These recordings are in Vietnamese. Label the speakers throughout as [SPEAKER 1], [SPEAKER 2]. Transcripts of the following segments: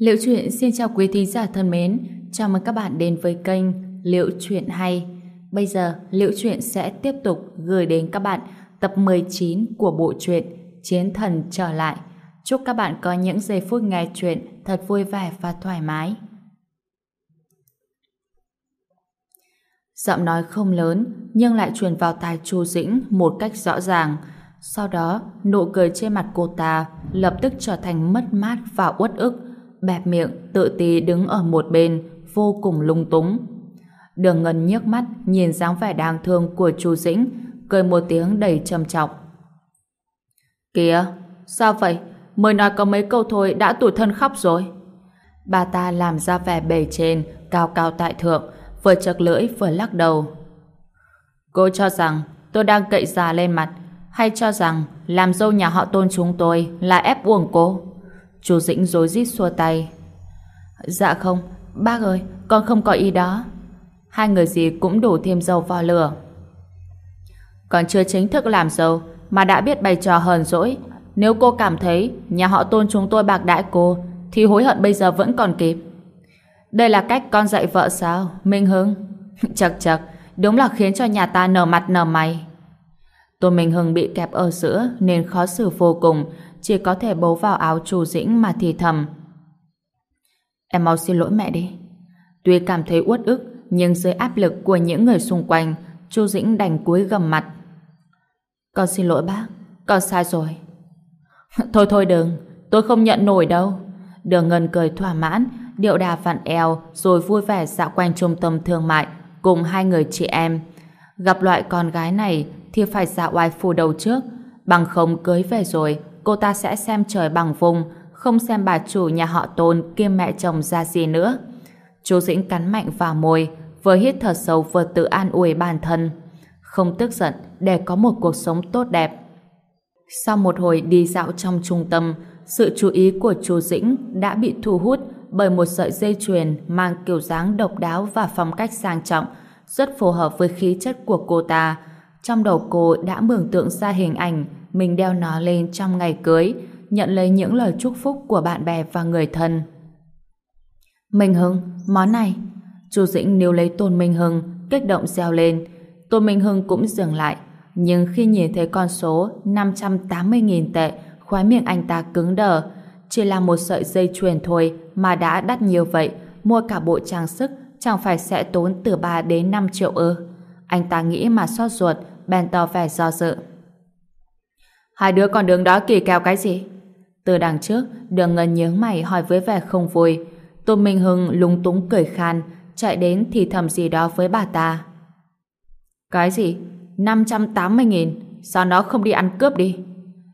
[SPEAKER 1] Liệu truyện xin chào quý thính giả thân mến, chào mừng các bạn đến với kênh Liệu truyện hay. Bây giờ, Liệu truyện sẽ tiếp tục gửi đến các bạn tập 19 của bộ truyện Chiến thần trở lại. Chúc các bạn có những giây phút nghe truyện thật vui vẻ và thoải mái. Giọng nói không lớn nhưng lại truyền vào tai Chu Dĩnh một cách rõ ràng. Sau đó, nụ cười trên mặt cô ta lập tức trở thành mất mát và uất ức bẹp miệng, tự ti đứng ở một bên, vô cùng lung túng. Đường Ngân nhếch mắt, nhìn dáng vẻ đáng thương của Chu Dĩnh, cười một tiếng đầy trầm trọng. Kìa, sao vậy? Mới nói có mấy câu thôi đã tủi thân khóc rồi. Bà ta làm ra vẻ bề trên, cao cao tại thượng, vừa chật lưỡi vừa lắc đầu. Cô cho rằng tôi đang cậy già lên mặt, hay cho rằng làm dâu nhà họ tôn chúng tôi là ép uổng cô? Chú Dĩnh rối rít xua tay. Dạ không, bác ơi, con không có ý đó. Hai người gì cũng đổ thêm dầu vào lửa. Còn chưa chính thức làm dâu, mà đã biết bày trò hờn dỗi. Nếu cô cảm thấy nhà họ tôn chúng tôi bạc đãi cô, thì hối hận bây giờ vẫn còn kịp. Đây là cách con dạy vợ sao, Minh Hưng? chật chật, đúng là khiến cho nhà ta nở mặt nở mày. tôi Minh Hưng bị kẹp ở giữa nên khó xử vô cùng, chỉ có thể bấu vào áo chủ dĩnh mà thì thầm. Em mau xin lỗi mẹ đi. Tuy cảm thấy uất ức, nhưng dưới áp lực của những người xung quanh, Chu Dĩnh đành cúi gầm mặt. Con xin lỗi bác, con sai rồi. thôi thôi đừng, tôi không nhận nổi đâu. Đường Ngân cười thỏa mãn, điệu đà vặn eo rồi vui vẻ dạo quanh trung tâm thương mại cùng hai người chị em. Gặp loại con gái này thì phải dạo oai phù đầu trước, bằng không cưới về rồi cô ta sẽ xem trời bằng vùng, không xem bà chủ nhà họ Tôn kiêm mẹ chồng ra gì nữa. Chú Dĩnh cắn mạnh vào môi, vừa hít thở sâu vừa tự an ủi bản thân. Không tức giận để có một cuộc sống tốt đẹp. Sau một hồi đi dạo trong trung tâm, sự chú ý của chú Dĩnh đã bị thu hút bởi một sợi dây chuyền mang kiểu dáng độc đáo và phong cách sang trọng, rất phù hợp với khí chất của cô ta. Trong đầu cô đã mường tượng ra hình ảnh mình đeo nó lên trong ngày cưới, nhận lấy những lời chúc phúc của bạn bè và người thân. Minh Hưng, món này. Chu Dĩnh níu lấy Tôn Minh Hưng, kích động reo lên. Tôn Minh Hưng cũng dừng lại, nhưng khi nhìn thấy con số 580.000 tệ, khóe miệng anh ta cứng đờ. Chỉ là một sợi dây chuyền thôi mà đã đắt nhiều vậy, mua cả bộ trang sức chẳng phải sẽ tốn từ 3 đến 5 triệu ư. Anh ta nghĩ mà xót ruột, bèn tỏ vẻ do dự. Hai đứa còn đứng đó kỳ kèo cái gì? Từ đằng trước, đường ngân nhướng mày hỏi với vẻ không vui. Tô Minh Hưng lúng túng cười khan, chạy đến thì thầm gì đó với bà ta. Cái gì? 580.000? Sao nó không đi ăn cướp đi?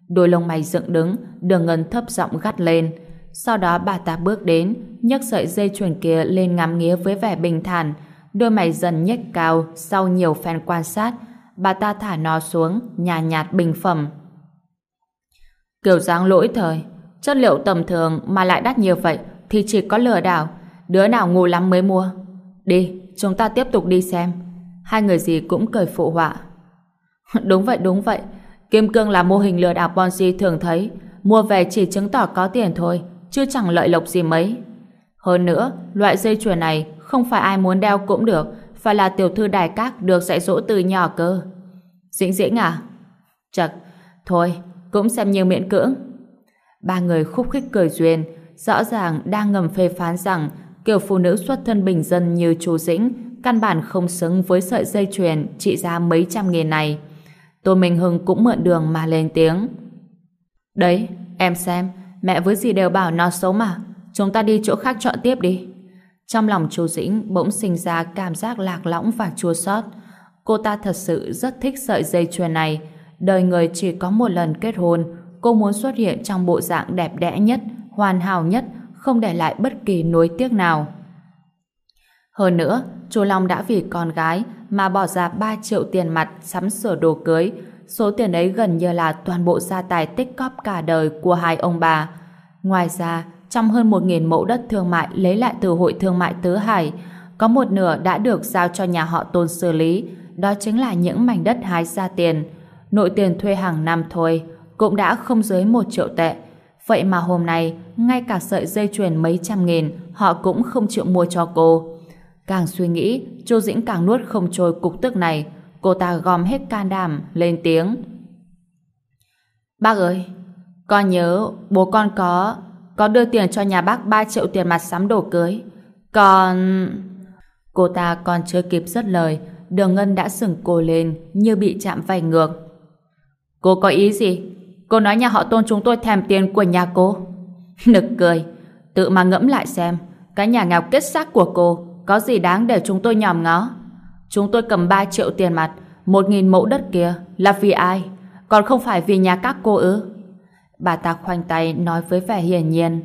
[SPEAKER 1] Đôi lông mày dựng đứng, đường ngân thấp giọng gắt lên. Sau đó bà ta bước đến, nhấc sợi dây chuyền kia lên ngắm nghía với vẻ bình thản. Đôi mày dần nhếch cao sau nhiều phen quan sát. Bà ta thả nó xuống, nhạt nhạt bình phẩm. Kiểu dáng lỗi thời, chất liệu tầm thường mà lại đắt nhiều vậy thì chỉ có lừa đảo. Đứa nào ngu lắm mới mua. Đi, chúng ta tiếp tục đi xem. Hai người gì cũng cười phụ họa. đúng vậy, đúng vậy. Kim cương là mô hình lừa đảo Ponzi thường thấy. Mua về chỉ chứng tỏ có tiền thôi, chứ chẳng lợi lộc gì mấy. Hơn nữa, loại dây chuyền này không phải ai muốn đeo cũng được, phải là tiểu thư đài các được dạy dỗ từ nhỏ cơ. Dĩnh dĩnh à? Chật, thôi, cũng xem như miễn cưỡng. Ba người khúc khích cười duyên, rõ ràng đang ngầm phê phán rằng kiểu phụ nữ xuất thân bình dân như chú Dĩnh căn bản không xứng với sợi dây chuyền trị giá mấy trăm nghìn này. Tô Minh Hưng cũng mượn đường mà lên tiếng. Đấy, em xem, mẹ với gì đều bảo nó xấu mà. Chúng ta đi chỗ khác chọn tiếp đi. Trong lòng Chu Dĩnh bỗng sinh ra cảm giác lạc lõng và chua xót. Cô ta thật sự rất thích sợi dây chuyền này, đời người chỉ có một lần kết hôn, cô muốn xuất hiện trong bộ dạng đẹp đẽ nhất, hoàn hảo nhất, không để lại bất kỳ nuối tiếc nào. Hơn nữa, chú Long đã vì con gái mà bỏ ra 3 triệu tiền mặt sắm sửa đồ cưới. Số tiền ấy gần như là toàn bộ gia tài tích cóp cả đời của hai ông bà. Ngoài ra, trong hơn 1.000 mẫu đất thương mại lấy lại từ Hội Thương mại Tứ Hải, có một nửa đã được giao cho nhà họ Tôn xử lý, đó chính là những mảnh đất hái ra tiền nội tiền thuê hàng năm thôi cũng đã không dưới một triệu tệ. Vậy mà hôm nay, ngay cả sợi dây chuyền mấy trăm nghìn, họ cũng không chịu mua cho cô. Càng suy nghĩ, Chu Dĩnh càng nuốt không trôi cục tức này. Cô ta gom hết can đảm, lên tiếng. Bác ơi, con nhớ bố con có có đưa tiền cho nhà bác 3 triệu tiền mặt sắm đồ cưới. Còn... Cô ta còn chưa kịp dứt lời, đường ngân đã sừng cô lên như bị chạm vảy ngược. Cô có ý gì? Cô nói nhà họ tôn chúng tôi thèm tiền của nhà cô. Nực cười. Tự mà ngẫm lại xem, cái nhà nghèo kết xác của cô có gì đáng để chúng tôi nhòm ngó. Chúng tôi cầm 3 triệu tiền mặt, 1.000 mẫu đất kia là vì ai? Còn không phải vì nhà các cô ư? Bà ta khoanh tay nói với vẻ hiển nhiên.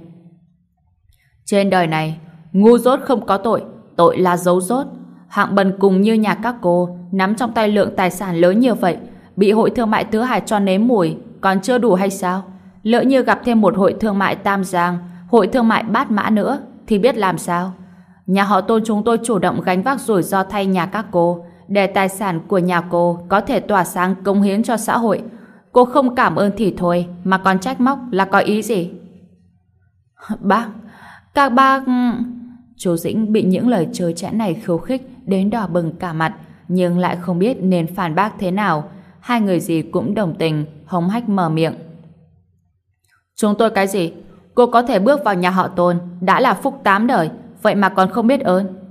[SPEAKER 1] Trên đời này, ngu dốt không có tội, tội là dấu dốt. Hạng bần cùng như nhà các cô, nắm trong tay lượng tài sản lớn như vậy, bị hội thương mại tứ hải cho nếm mùi, còn chưa đủ hay sao? Lỡ như gặp thêm một hội thương mại Tam Giang, hội thương mại Bát Mã nữa, thì biết làm sao? Nhà họ tôn chúng tôi chủ động gánh vác rủi ro thay nhà các cô, để tài sản của nhà cô có thể tỏa sáng công hiến cho xã hội. Cô không cảm ơn thì thôi, mà còn trách móc là có ý gì? Bác, các bác... Chú Dĩnh bị những lời chơi chẽ này khiêu khích đến đỏ bừng cả mặt, nhưng lại không biết nên phản bác thế nào. Hai người gì cũng đồng tình, hống hách mở miệng. Chúng tôi cái gì? Cô có thể bước vào nhà họ Tôn, đã là phúc tám đời, vậy mà còn không biết ơn.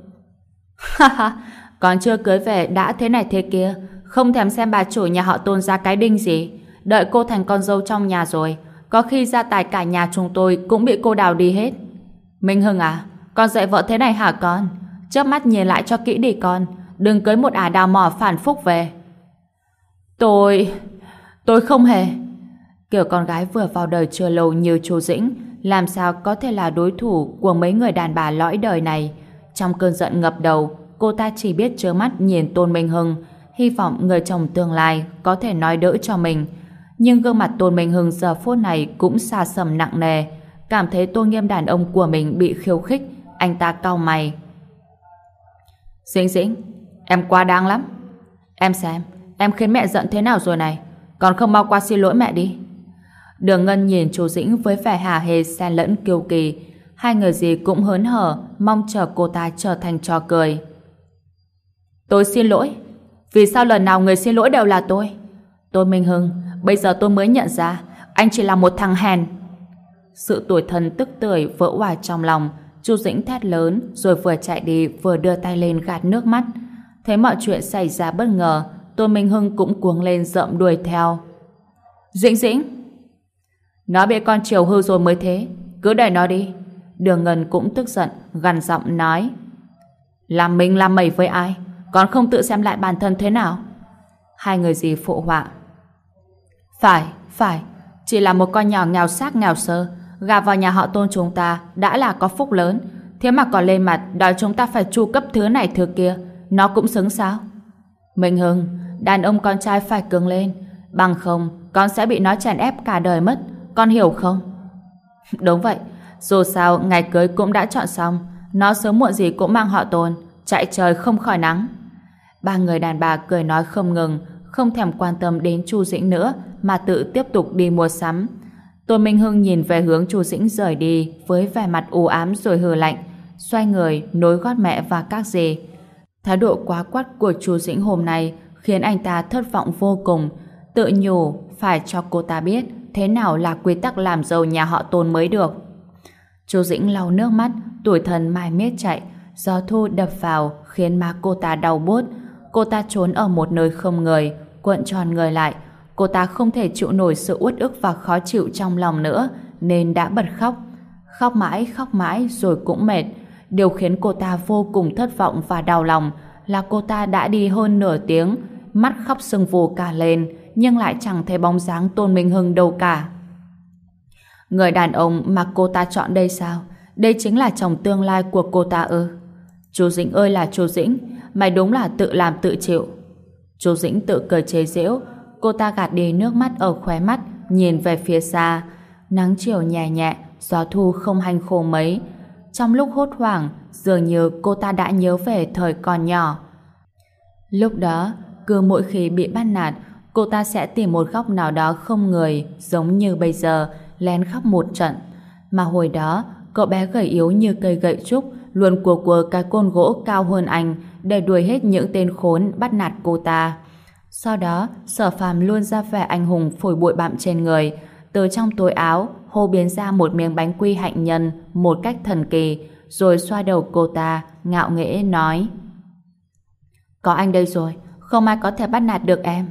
[SPEAKER 1] Ha ha, còn chưa cưới về đã thế này thế kia, không thèm xem bà chủ nhà họ Tôn ra cái đinh gì. Đợi cô thành con dâu trong nhà rồi, có khi gia tài cả nhà chúng tôi cũng bị cô đào đi hết. Minh Hưng à, con dạy vợ thế này hả con? Chớp mắt nhìn lại cho kỹ đi con, đừng cưới một ả đào mỏ phản phúc về. Tôi... tôi không hề... Kiểu con gái vừa vào đời chưa lâu như chú Dĩnh, làm sao có thể là đối thủ của mấy người đàn bà lõi đời này. Trong cơn giận ngập đầu, cô ta chỉ biết chớ mắt nhìn Tôn Minh Hưng, hy vọng người chồng tương lai có thể nói đỡ cho mình. Nhưng gương mặt Tôn Minh Hưng giờ phút này cũng xa sầm nặng nề, cảm thấy tôn nghiêm đàn ông của mình bị khiêu khích, anh ta cau mày. Dĩnh dĩnh, em quá đáng lắm. Em xem, em khiến mẹ giận thế nào rồi này, còn không mau qua xin lỗi mẹ đi. Đường Ngân nhìn chú Dĩnh với vẻ hà hê xen lẫn kiêu kỳ. Hai người gì cũng hớn hở, mong chờ cô ta trở thành trò cười. Tôi xin lỗi. Vì sao lần nào người xin lỗi đều là tôi? Tôi Minh Hưng, bây giờ tôi mới nhận ra anh chỉ là một thằng hèn. Sự tuổi thân tức tưởi vỡ hòa trong lòng, Chu Dĩnh thét lớn rồi vừa chạy đi vừa đưa tay lên gạt nước mắt. Thấy mọi chuyện xảy ra bất ngờ, Tô Minh Hưng cũng cuống lên rậm đuổi theo. Dĩnh Dĩnh! Nó bị con chiều hư rồi mới thế, cứ để nó đi. Đường Ngân cũng tức giận, gằn giọng nói. Làm mình làm mẩy với ai? Còn không tự xem lại bản thân thế nào? Hai người gì phụ họa. Phải, phải, chỉ là một con nhỏ nghèo xác nghèo sơ, gà vào nhà họ tôn chúng ta đã là có phúc lớn, thế mà còn lên mặt đòi chúng ta phải chu cấp thứ này thứ kia, nó cũng xứng sao? Minh Hưng, đàn ông con trai phải cứng lên, bằng không con sẽ bị nó chèn ép cả đời mất, con hiểu không? Đúng vậy, dù sao ngày cưới cũng đã chọn xong, nó sớm muộn gì cũng mang họ tôn, chạy trời không khỏi nắng. Ba người đàn bà cười nói không ngừng, không thèm quan tâm đến Chu Dĩnh nữa, mà tự tiếp tục đi mua sắm. Tôn Minh Hưng nhìn về hướng Chu Dĩnh rời đi với vẻ mặt u ám rồi hừ lạnh, xoay người nối gót mẹ và các dì. Thái độ quá quắt của Chu Dĩnh hôm nay khiến anh ta thất vọng vô cùng, tự nhủ phải cho cô ta biết thế nào là quy tắc làm giàu nhà họ Tôn mới được. Chu Dĩnh lau nước mắt, tuổi thân mai miết chạy, gió thu đập vào khiến má cô ta đau buốt. Cô ta trốn ở một nơi không người, cuộn tròn người lại. Cô ta không thể chịu nổi sự uất ức và khó chịu trong lòng nữa, nên đã bật khóc. Khóc mãi, khóc mãi rồi cũng mệt. Điều khiến cô ta vô cùng thất vọng và đau lòng là cô ta đã đi hơn nửa tiếng, mắt khóc sưng vù cả lên, nhưng lại chẳng thấy bóng dáng Tôn Minh Hưng đâu cả. Người đàn ông mà cô ta chọn đây sao? Đây chính là chồng tương lai của cô ta ư? Chú Dĩnh ơi là chú Dĩnh, mày đúng là tự làm tự chịu. Chú Dĩnh tự cười chế giễu, cô ta gạt đi nước mắt ở khóe mắt, nhìn về phía xa. Nắng chiều nhẹ nhẹ, gió thu không hành khô mấy. Trong lúc hốt hoảng, dường như cô ta đã nhớ về thời còn nhỏ. Lúc đó, cứ mỗi khi bị bắt nạt, cô ta sẽ tìm một góc nào đó không người, giống như bây giờ, lén khóc một trận. Mà hồi đó, cậu bé gầy yếu như cây gậy trúc, luôn cua cua cái côn gỗ cao hơn anh để đuổi hết những tên khốn bắt nạt cô ta. Sau đó, sở phàm luôn ra vẻ anh hùng phổi bụi bặm trên người, từ trong túi áo hô biến ra một miếng bánh quy hạnh nhân một cách thần kỳ, rồi xoa đầu cô ta, ngạo nghễ nói Có anh đây rồi, không ai có thể bắt nạt được em.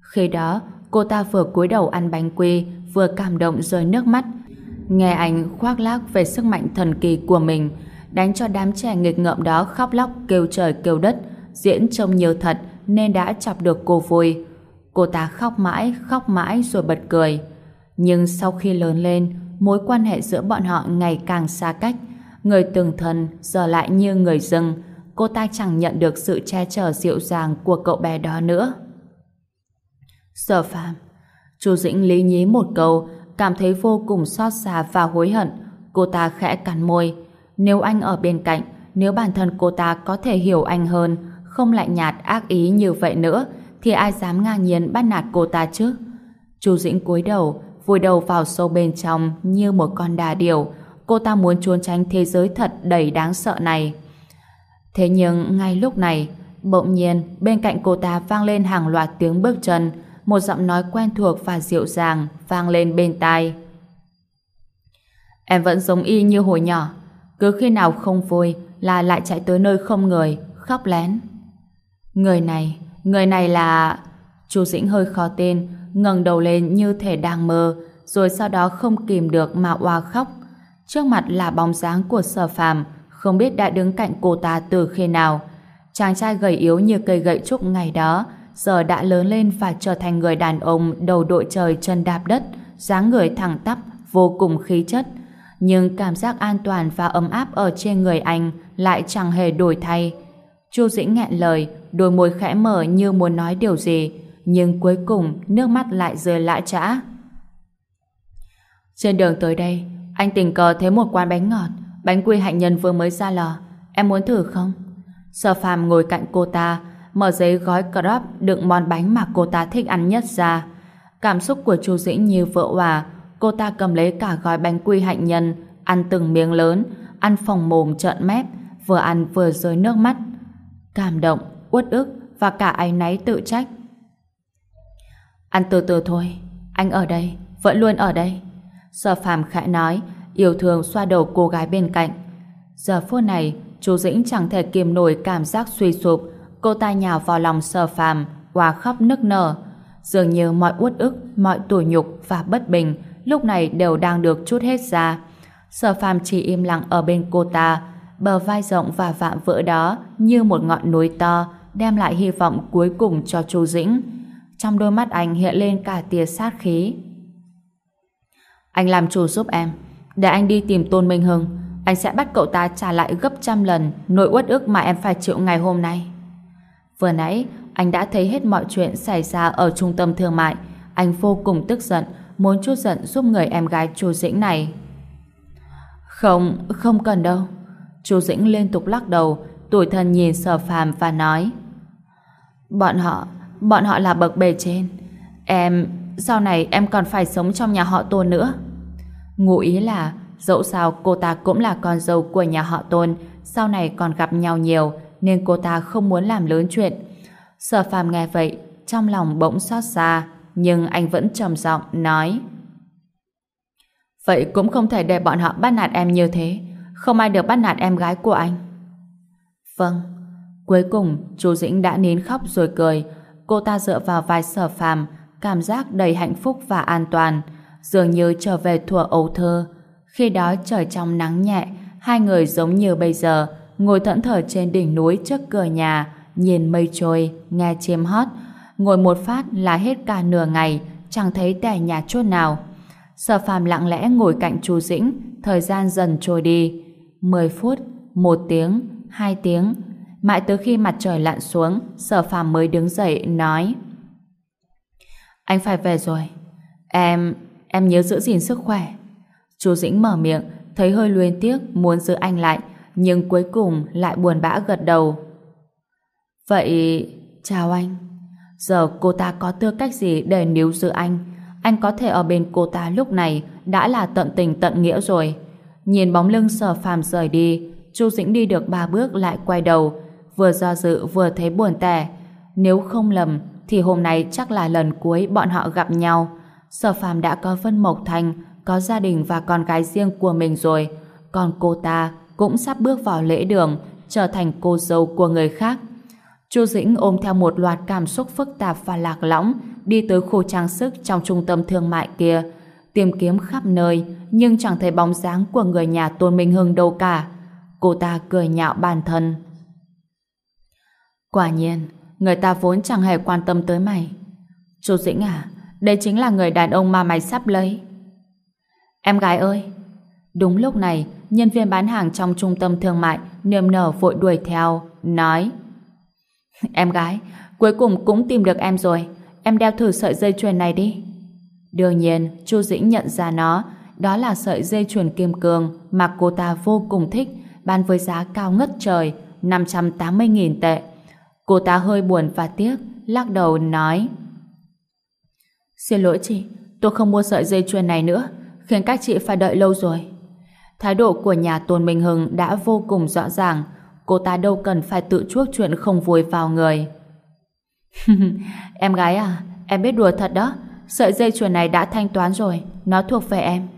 [SPEAKER 1] Khi đó, cô ta vừa cúi đầu ăn bánh quy, vừa cảm động rơi nước mắt. Nghe anh khoác lác về sức mạnh thần kỳ của mình, đánh cho đám trẻ nghịch ngợm đó khóc lóc kêu trời kêu đất, diễn trông nhiều thật nên đã chọc được cô vui. Cô ta khóc mãi, khóc mãi rồi bật cười. Nhưng sau khi lớn lên, mối quan hệ giữa bọn họ ngày càng xa cách. Người từng thân giờ lại như người dưng. Cô ta chẳng nhận được sự che chở dịu dàng của cậu bé đó nữa. Sở phàm Chu Dĩnh lý nhí một câu cảm thấy vô cùng xót xa và hối hận. Cô ta khẽ cắn môi. Nếu anh ở bên cạnh, nếu bản thân cô ta có thể hiểu anh hơn, không lạnh nhạt ác ý như vậy nữa, thì ai dám ngang nhiên bắt nạt cô ta chứ? Chu Dĩnh cúi đầu, vùi đầu vào sâu bên trong như một con đà điểu. Cô ta muốn trốn tránh thế giới thật đầy đáng sợ này. Thế nhưng ngay lúc này, bỗng nhiên bên cạnh cô ta vang lên hàng loạt tiếng bước chân, một giọng nói quen thuộc và dịu dàng vang lên bên tai. Em vẫn giống y như hồi nhỏ, cứ khi nào không vui là lại chạy tới nơi không người, khóc lén. Người này, người này là... Chu Dĩnh hơi khó tin, ngẩng đầu lên như thể đang mơ, rồi sau đó không kìm được mà oa khóc. Trước mặt là bóng dáng của sở phàm, không biết đã đứng cạnh cô ta từ khi nào. Chàng trai gầy yếu như cây gậy trúc ngày đó, giờ đã lớn lên và trở thành người đàn ông đầu đội trời chân đạp đất, dáng người thẳng tắp, vô cùng khí chất. Nhưng cảm giác an toàn và ấm áp ở trên người anh lại chẳng hề đổi thay. Chu Dĩnh nghẹn lời, đôi môi khẽ mở như muốn nói điều gì, nhưng cuối cùng nước mắt lại rơi lã chã. Trên đường tới đây, anh tình cờ thấy một quán bánh ngọt, bánh quy hạnh nhân vừa mới ra lò. Em muốn thử không? Sở phàm ngồi cạnh cô ta, mở giấy gói crop đựng món bánh mà cô ta thích ăn nhất ra. Cảm xúc của chu Dĩnh như vỡ hòa, cô ta cầm lấy cả gói bánh quy hạnh nhân, ăn từng miếng lớn, ăn phòng mồm trợn mép, vừa ăn vừa rơi nước mắt. Cảm động, uất ức và cả áy náy tự trách. Ăn từ từ thôi, anh ở đây, vẫn luôn ở đây. Sở phàm khẽ nói, yêu thương xoa đầu cô gái bên cạnh. Giờ phút này, chú Dĩnh chẳng thể kiềm nổi cảm giác suy sụp, cô ta nhào vào lòng sở phàm, hòa khóc nức nở. Dường như mọi uất ức, mọi tủi nhục và bất bình lúc này đều đang được chút hết ra. Sở phàm chỉ im lặng ở bên cô ta, bờ vai rộng và vạm vỡ đó như một ngọn núi to, đem lại hy vọng cuối cùng cho Chu Dĩnh. Trong đôi mắt anh hiện lên cả tia sát khí. Anh làm chủ giúp em, để anh đi tìm Tôn Minh Hưng, anh sẽ bắt cậu ta trả lại gấp trăm lần nỗi uất ức mà em phải chịu ngày hôm nay. Vừa nãy, anh đã thấy hết mọi chuyện xảy ra ở trung tâm thương mại. Anh vô cùng tức giận, muốn chút giận giúp người em gái Chu Dĩnh này. Không, không cần đâu. Chu Dĩnh liên tục lắc đầu, tuổi thân nhìn sở phàm và nói Bọn họ, bọn họ là bậc bề trên. Em, sau này em còn phải sống trong nhà họ tôn nữa. Ngụ ý là, dẫu sao cô ta cũng là con dâu của nhà họ tôn, sau này còn gặp nhau nhiều, nên cô ta không muốn làm lớn chuyện. Sở phàm nghe vậy, trong lòng bỗng xót xa, nhưng anh vẫn trầm giọng nói Vậy cũng không thể để bọn họ bắt nạt em như thế. Không ai được bắt nạt em gái của anh. Vâng. Cuối cùng, chú Dĩnh đã nín khóc rồi cười. Cô ta dựa vào vai sở phàm, cảm giác đầy hạnh phúc và an toàn, dường như trở về thuở ấu thơ. Khi đó trời trong nắng nhẹ, hai người giống như bây giờ, ngồi thẫn thờ trên đỉnh núi trước cửa nhà, nhìn mây trôi, nghe chim hót. Ngồi một phát là hết cả nửa ngày, chẳng thấy tẻ nhà chút nào. Sở phàm lặng lẽ ngồi cạnh chú Dĩnh, thời gian dần trôi đi. 10 phút, một tiếng, hai tiếng. Mãi tới khi mặt trời lặn xuống, sở phàm mới đứng dậy, nói Anh phải về rồi. Em, em nhớ giữ gìn sức khỏe. Chú Dĩnh mở miệng, thấy hơi luyến tiếc, muốn giữ anh lại, nhưng cuối cùng lại buồn bã gật đầu. Vậy, chào anh. Giờ cô ta có tư cách gì để níu giữ anh? Anh có thể ở bên cô ta lúc này đã là tận tình tận nghĩa rồi. Nhìn bóng lưng sở phàm rời đi, Chu Dĩnh đi được ba bước lại quay đầu, vừa do dự vừa thấy buồn tẻ. Nếu không lầm, thì hôm nay chắc là lần cuối bọn họ gặp nhau. Sở phàm đã có Vân Mộc Thành, có gia đình và con gái riêng của mình rồi. Còn cô ta cũng sắp bước vào lễ đường, trở thành cô dâu của người khác. Chu Dĩnh ôm theo một loạt cảm xúc phức tạp và lạc lõng, đi tới khu trang sức trong trung tâm thương mại kia, tìm kiếm khắp nơi, nhưng chẳng thấy bóng dáng của người nhà Tôn Minh Hưng đâu cả. Cô ta cười nhạo bản thân. Quả nhiên, người ta vốn chẳng hề quan tâm tới mày. chú Dĩnh à, đây chính là người đàn ông mà mày sắp lấy. Em gái ơi! Đúng lúc này, nhân viên bán hàng trong trung tâm thương mại niềm nở vội đuổi theo, nói Em gái, cuối cùng cũng tìm được em rồi. Em đeo thử sợi dây chuyền này đi. Đương nhiên, Chu Dĩnh nhận ra nó, đó là sợi dây chuyền kim cương mà cô ta vô cùng thích, bán với giá cao ngất trời, 580.000 tệ. Cô ta hơi buồn và tiếc, lắc đầu nói Xin lỗi chị, tôi không mua sợi dây chuyền này nữa, khiến các chị phải đợi lâu rồi. Thái độ của nhà Tôn Minh Hưng đã vô cùng rõ ràng, cô ta đâu cần phải tự chuốc chuyện không vui vào người. em gái à, em biết đùa thật đó, sợi dây chuyền này đã thanh toán rồi, nó thuộc về em.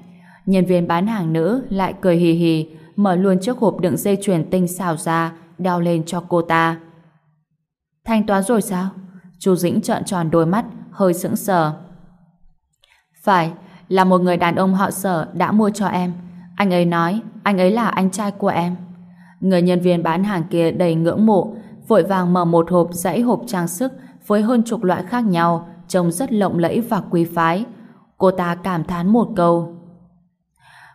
[SPEAKER 1] Nhân viên bán hàng nữ lại cười hì hì, mở luôn chiếc hộp đựng dây chuyền tinh xào ra, đeo lên cho cô ta. Thanh toán rồi sao? Chu Dĩnh trợn tròn đôi mắt, hơi sững sờ. Phải, là một người đàn ông họ sở đã mua cho em. Anh ấy nói, anh ấy là anh trai của em. Người nhân viên bán hàng kia đầy ngưỡng mộ, vội vàng mở một hộp dãy hộp trang sức với hơn chục loại khác nhau, trông rất lộng lẫy và quý phái. Cô ta cảm thán một câu.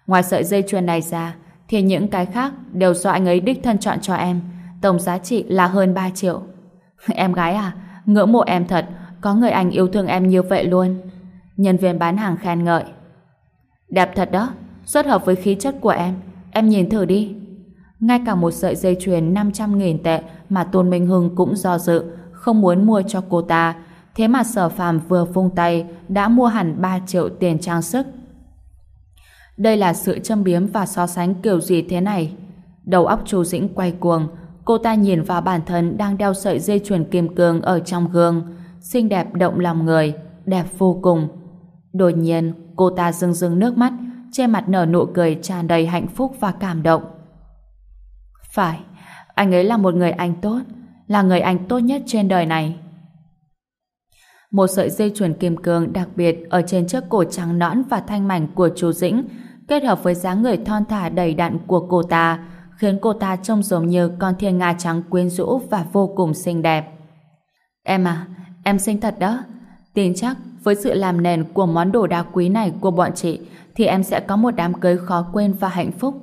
[SPEAKER 1] Ngoài sợi dây chuyền này ra, thì những cái khác đều do anh ấy đích thân chọn cho em. Tổng giá trị là hơn 3 triệu. Em gái à, ngưỡng mộ em thật, có người anh yêu thương em như vậy luôn. Nhân viên bán hàng khen ngợi. Đẹp thật đó, rất hợp với khí chất của em. Em nhìn thử đi. Ngay cả một sợi dây chuyền 500.000 tệ mà Tôn Minh Hưng cũng do dự, không muốn mua cho cô ta. Thế mà sở phàm vừa vung tay đã mua hẳn 3 triệu tiền trang sức. Đây là sự châm biếm và so sánh kiểu gì thế này? Đầu óc Chu Dĩnh quay cuồng, cô ta nhìn vào bản thân đang đeo sợi dây chuyền kim cương ở trong gương, xinh đẹp động lòng người, đẹp vô cùng. Đột nhiên, cô ta rưng rưng nước mắt, trên mặt nở nụ cười tràn đầy hạnh phúc và cảm động. Phải, anh ấy là một người anh tốt, là người anh tốt nhất trên đời này. Một sợi dây chuyền kim cương đặc biệt ở trên chiếc cổ trắng nõn và thanh mảnh của chú Dĩnh, kết hợp với dáng người thon thả đầy đặn của cô ta, khiến cô ta trông giống như con thiên nga trắng quyến rũ và vô cùng xinh đẹp. Em à, em xinh thật đó. Tin chắc với sự làm nền của món đồ đá quý này của bọn chị thì em sẽ có một đám cưới khó quên và hạnh phúc.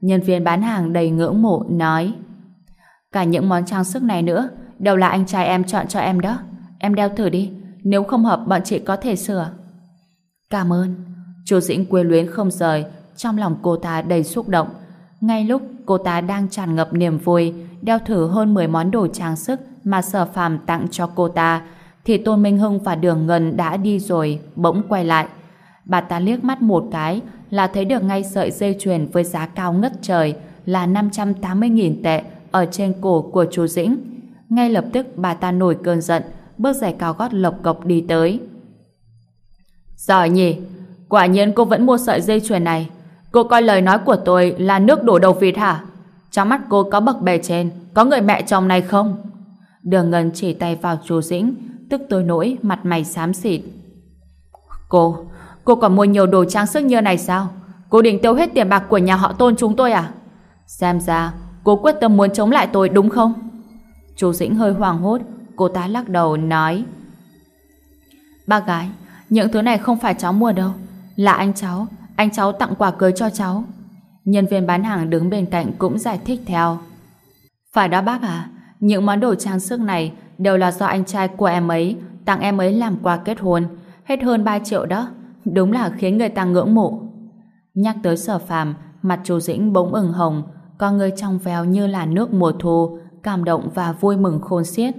[SPEAKER 1] Nhân viên bán hàng đầy ngưỡng mộ nói Cả những món trang sức này nữa đều là anh trai em chọn cho em đó. Em đeo thử đi. Nếu không hợp bọn chị có thể sửa. Cảm ơn. Chu Dĩnh quê luyến không rời trong lòng cô ta đầy xúc động. Ngay lúc cô ta đang tràn ngập niềm vui đeo thử hơn 10 món đồ trang sức mà sở phàm tặng cho cô ta thì Tôn Minh Hưng và Đường Ngân đã đi rồi bỗng quay lại. Bà ta liếc mắt một cái là thấy được ngay sợi dây chuyền với giá cao ngất trời là 580.000 tệ ở trên cổ của chú Dĩnh. Ngay lập tức bà ta nổi cơn giận, bước giày cao gót lộc cộc đi tới. Giỏi nhỉ, quả nhiên cô vẫn mua sợi dây chuyền này. Cô coi lời nói của tôi là nước đổ đầu vịt hả? Trong mắt cô có bậc bề trên, có người mẹ chồng này không? Đường Ngân chỉ tay vào chú Dĩnh, tức tôi nỗi mặt mày xám xịt. Cô, Cô còn mua nhiều đồ trang sức như này sao? Cô định tiêu hết tiền bạc của nhà họ tôn chúng tôi à? Xem ra, cô quyết tâm muốn chống lại tôi đúng không? Chú Dĩnh hơi hoảng hốt, cô ta lắc đầu nói ba gái, những thứ này không phải cháu mua đâu. Là anh cháu, anh cháu tặng quà cưới cho cháu. Nhân viên bán hàng đứng bên cạnh cũng giải thích theo. Phải đó bác à, những món đồ trang sức này đều là do anh trai của em ấy tặng em ấy làm quà kết hôn. Hết hơn 3 triệu đó đúng là khiến người ta ngưỡng mộ. Nhắc tới sở phàm, mặt chú Dĩnh bỗng ửng hồng, con người trong veo như là nước mùa thu, cảm động và vui mừng khôn xiết.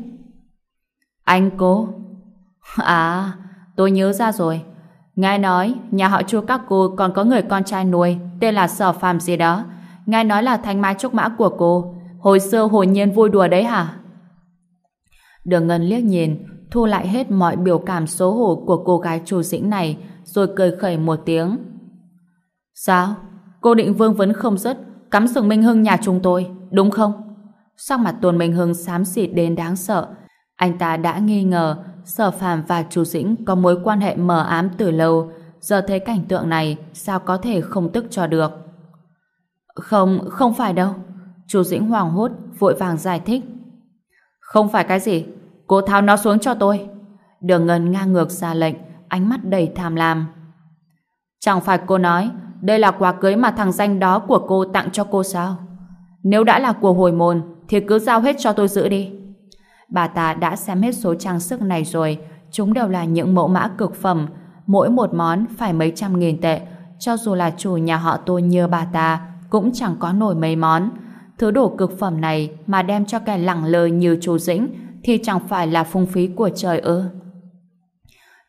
[SPEAKER 1] Anh cố À, tôi nhớ ra rồi. Nghe nói, nhà họ chu các cô còn có người con trai nuôi, tên là Sở Phàm gì đó. Nghe nói là thanh mai trúc mã của cô. Hồi xưa hồn nhiên vui đùa đấy hả? Đường Ngân liếc nhìn, thu lại hết mọi biểu cảm xấu hổ của cô gái chủ dĩnh này, rồi cười khẩy một tiếng. Sao? Cô định vương vấn không dứt, cắm sừng Minh Hưng nhà chúng tôi, đúng không? Sắc mặt Tuần Minh Hưng xám xịt đến đáng sợ. Anh ta đã nghi ngờ Sở Phạm và chu Dĩnh có mối quan hệ mờ ám từ lâu, giờ thấy cảnh tượng này sao có thể không tức cho được. Không, không phải đâu. chu Dĩnh hoàng hốt, vội vàng giải thích. Không phải cái gì, cô tháo nó xuống cho tôi. Đường Ngân ngang ngược ra lệnh, ánh mắt đầy tham lam. Chẳng phải cô nói đây là quà cưới mà thằng danh đó của cô tặng cho cô sao? Nếu đã là của hồi môn thì cứ giao hết cho tôi giữ đi. Bà ta đã xem hết số trang sức này rồi, chúng đều là những mẫu mã cực phẩm, mỗi một món phải mấy trăm nghìn tệ, cho dù là chủ nhà họ tôi như bà ta cũng chẳng có nổi mấy món. Thứ đồ cực phẩm này mà đem cho kẻ lẳng lơ như chú Dĩnh thì chẳng phải là phung phí của trời ư.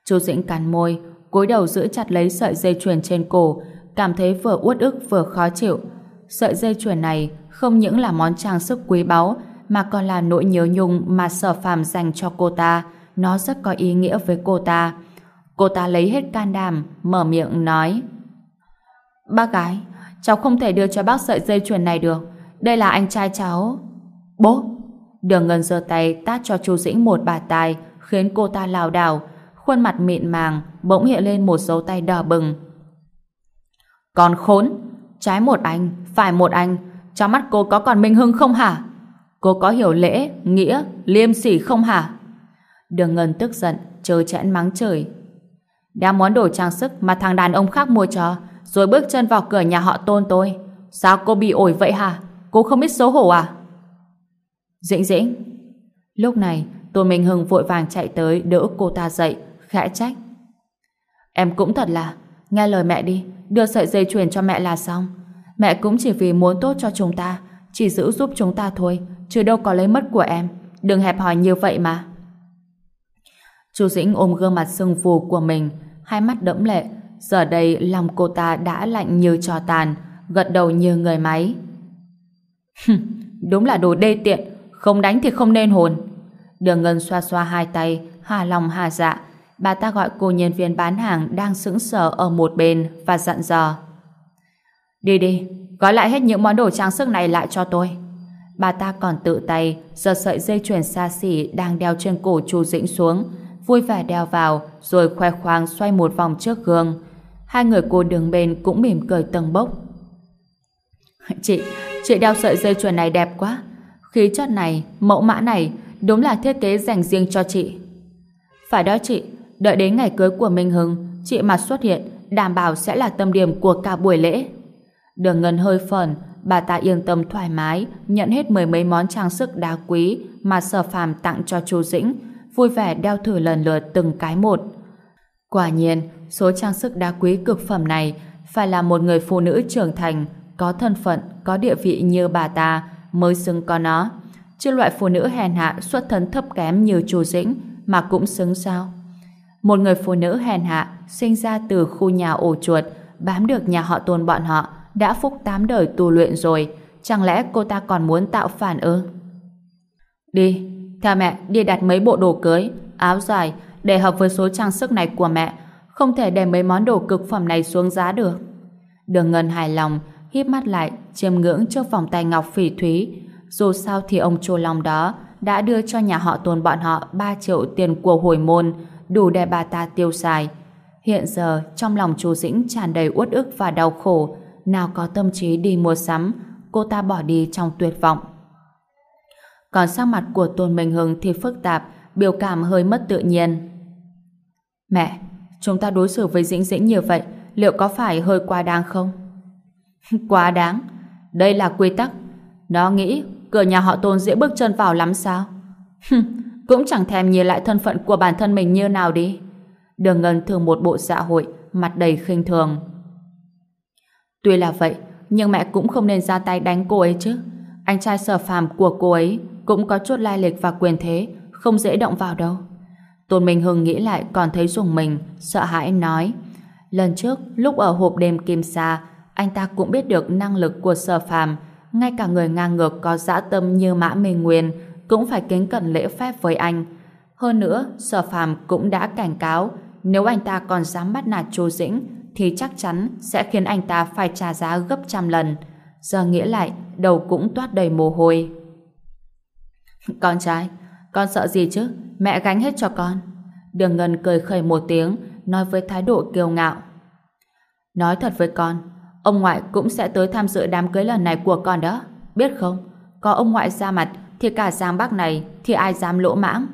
[SPEAKER 1] Chú Dĩnh cắn môi, cúi đầu giữ chặt lấy sợi dây chuyền trên cổ, cảm thấy vừa uất ức vừa khó chịu. Sợi dây chuyền này không những là món trang sức quý báu mà còn là nỗi nhớ nhung mà sở phàm dành cho cô ta. Nó rất có ý nghĩa với cô ta. Cô ta lấy hết can đảm, mở miệng nói Bác gái, cháu không thể đưa cho bác sợi dây chuyền này được. Đây là anh trai cháu. Bố! Đường Ngân giơ tay tát cho chú Dĩnh một bà tài khiến cô ta lảo đảo khuôn mặt mịn màng bỗng hiện lên một dấu tay đỏ bừng. Còn khốn! Trái một anh, phải một anh. Trong mắt cô có còn Minh Hưng không hả? Cô có hiểu lễ, nghĩa, liêm sỉ không hả? Đường Ngân tức giận, trơ chẽn mắng trời. Đem món đồ trang sức mà thằng đàn ông khác mua cho, rồi bước chân vào cửa nhà họ tôn tôi. Sao cô bị ổi vậy hả? Cô không biết xấu hổ à? Dĩnh dĩnh. Lúc này, Tô Minh Hưng vội vàng chạy tới đỡ cô ta dậy, khẽ trách. Em cũng thật là, nghe lời mẹ đi, đưa sợi dây chuyền cho mẹ là xong. Mẹ cũng chỉ vì muốn tốt cho chúng ta, chỉ giữ giúp chúng ta thôi, chứ đâu có lấy mất của em. Đừng hẹp hòi như vậy mà. Chu Dĩnh ôm gương mặt sưng phù của mình, hai mắt đẫm lệ. Giờ đây lòng cô ta đã lạnh như trò tàn, gật đầu như người máy. Đúng là đồ đê tiện, không đánh thì không nên hồn. Đường Ngân xoa xoa hai tay, hà lòng hà dạ. Bà ta gọi cô nhân viên bán hàng đang sững sờ ở một bên và dặn dò. Đi đi, gói lại hết những món đồ trang sức này lại cho tôi. Bà ta còn tự tay giật sợi dây chuyền xa xỉ đang đeo trên cổ Chu Dĩnh xuống, vui vẻ đeo vào rồi khoe khoang xoay một vòng trước gương. Hai người cô đứng bên cũng mỉm cười tầng bốc. Chị, chị đeo sợi dây chuyền này đẹp quá. Khí chất này, mẫu mã này đúng là thiết kế dành riêng cho chị. Phải đó chị, đợi đến ngày cưới của Minh Hưng, chị mà xuất hiện, đảm bảo sẽ là tâm điểm của cả buổi lễ. Đường Ngân hơi phần, bà ta yên tâm thoải mái, nhận hết mười mấy món trang sức đá quý mà Sở Phàm tặng cho Chu Dĩnh, vui vẻ đeo thử lần lượt từng cái một. Quả nhiên, số trang sức đá quý cực phẩm này phải là một người phụ nữ trưởng thành, có thân phận, có địa vị như bà ta mới xứng có nó. Chứ loại phụ nữ hèn hạ xuất thân thấp kém như Chu Dĩnh mà cũng xứng sao? Một người phụ nữ hèn hạ sinh ra từ khu nhà ổ chuột bám được nhà họ tôn bọn họ đã phúc tám đời tu luyện rồi, chẳng lẽ cô ta còn muốn tạo phản ư? Đi, theo mẹ đi đặt mấy bộ đồ cưới, áo dài để hợp với số trang sức này của mẹ, không thể để mấy món đồ cực phẩm này xuống giá được. Đường Ngân hài lòng, híp mắt lại, chiêm ngưỡng trước vòng tay ngọc phỉ thúy. Dù sao thì ông Chu Long đó đã đưa cho nhà họ tôn bọn họ 3 triệu tiền của hồi môn, đủ để bà ta tiêu xài. Hiện giờ, trong lòng chú Dĩnh tràn đầy uất ức và đau khổ, nào có tâm trí đi mua sắm, cô ta bỏ đi trong tuyệt vọng. Còn sắc mặt của Tôn Minh Hưng thì phức tạp, biểu cảm hơi mất tự nhiên. Mẹ, chúng ta đối xử với Dĩnh Dĩnh như vậy, liệu có phải hơi quá đáng không? quá đáng? Đây là quy tắc. Nó nghĩ cửa nhà họ Tôn dễ bước chân vào lắm sao? Cũng chẳng thèm nhìn lại thân phận của bản thân mình như nào đi. Đường Ngân thường một bộ xã hội, mặt đầy khinh thường. Tuy là vậy, nhưng mẹ cũng không nên ra tay đánh cô ấy chứ. Anh trai sở phàm của cô ấy cũng có chút lai lịch và quyền thế, không dễ động vào đâu. Tôn Minh Hưng nghĩ lại còn thấy dùng mình, sợ hãi nói. Lần trước, lúc ở hộp đêm Kim Sa, anh ta cũng biết được năng lực của sở phàm, ngay cả người ngang ngược có dã tâm như Mã Minh Nguyên cũng phải kính cẩn lễ phép với anh. Hơn nữa, sở phàm cũng đã cảnh cáo nếu anh ta còn dám bắt nạt Chu Dĩnh thì chắc chắn sẽ khiến anh ta phải trả giá gấp trăm lần. Giờ nghĩ lại, đầu cũng toát đầy mồ hôi. Con trai, con sợ gì chứ? Mẹ gánh hết cho con. Đường Ngân cười khẩy một tiếng, nói với thái độ kiêu ngạo. Nói thật với con, ông ngoại cũng sẽ tới tham dự đám cưới lần này của con đó. Biết không? Có ông ngoại ra mặt thì cả Giang Bắc này thì ai dám lỗ mãng.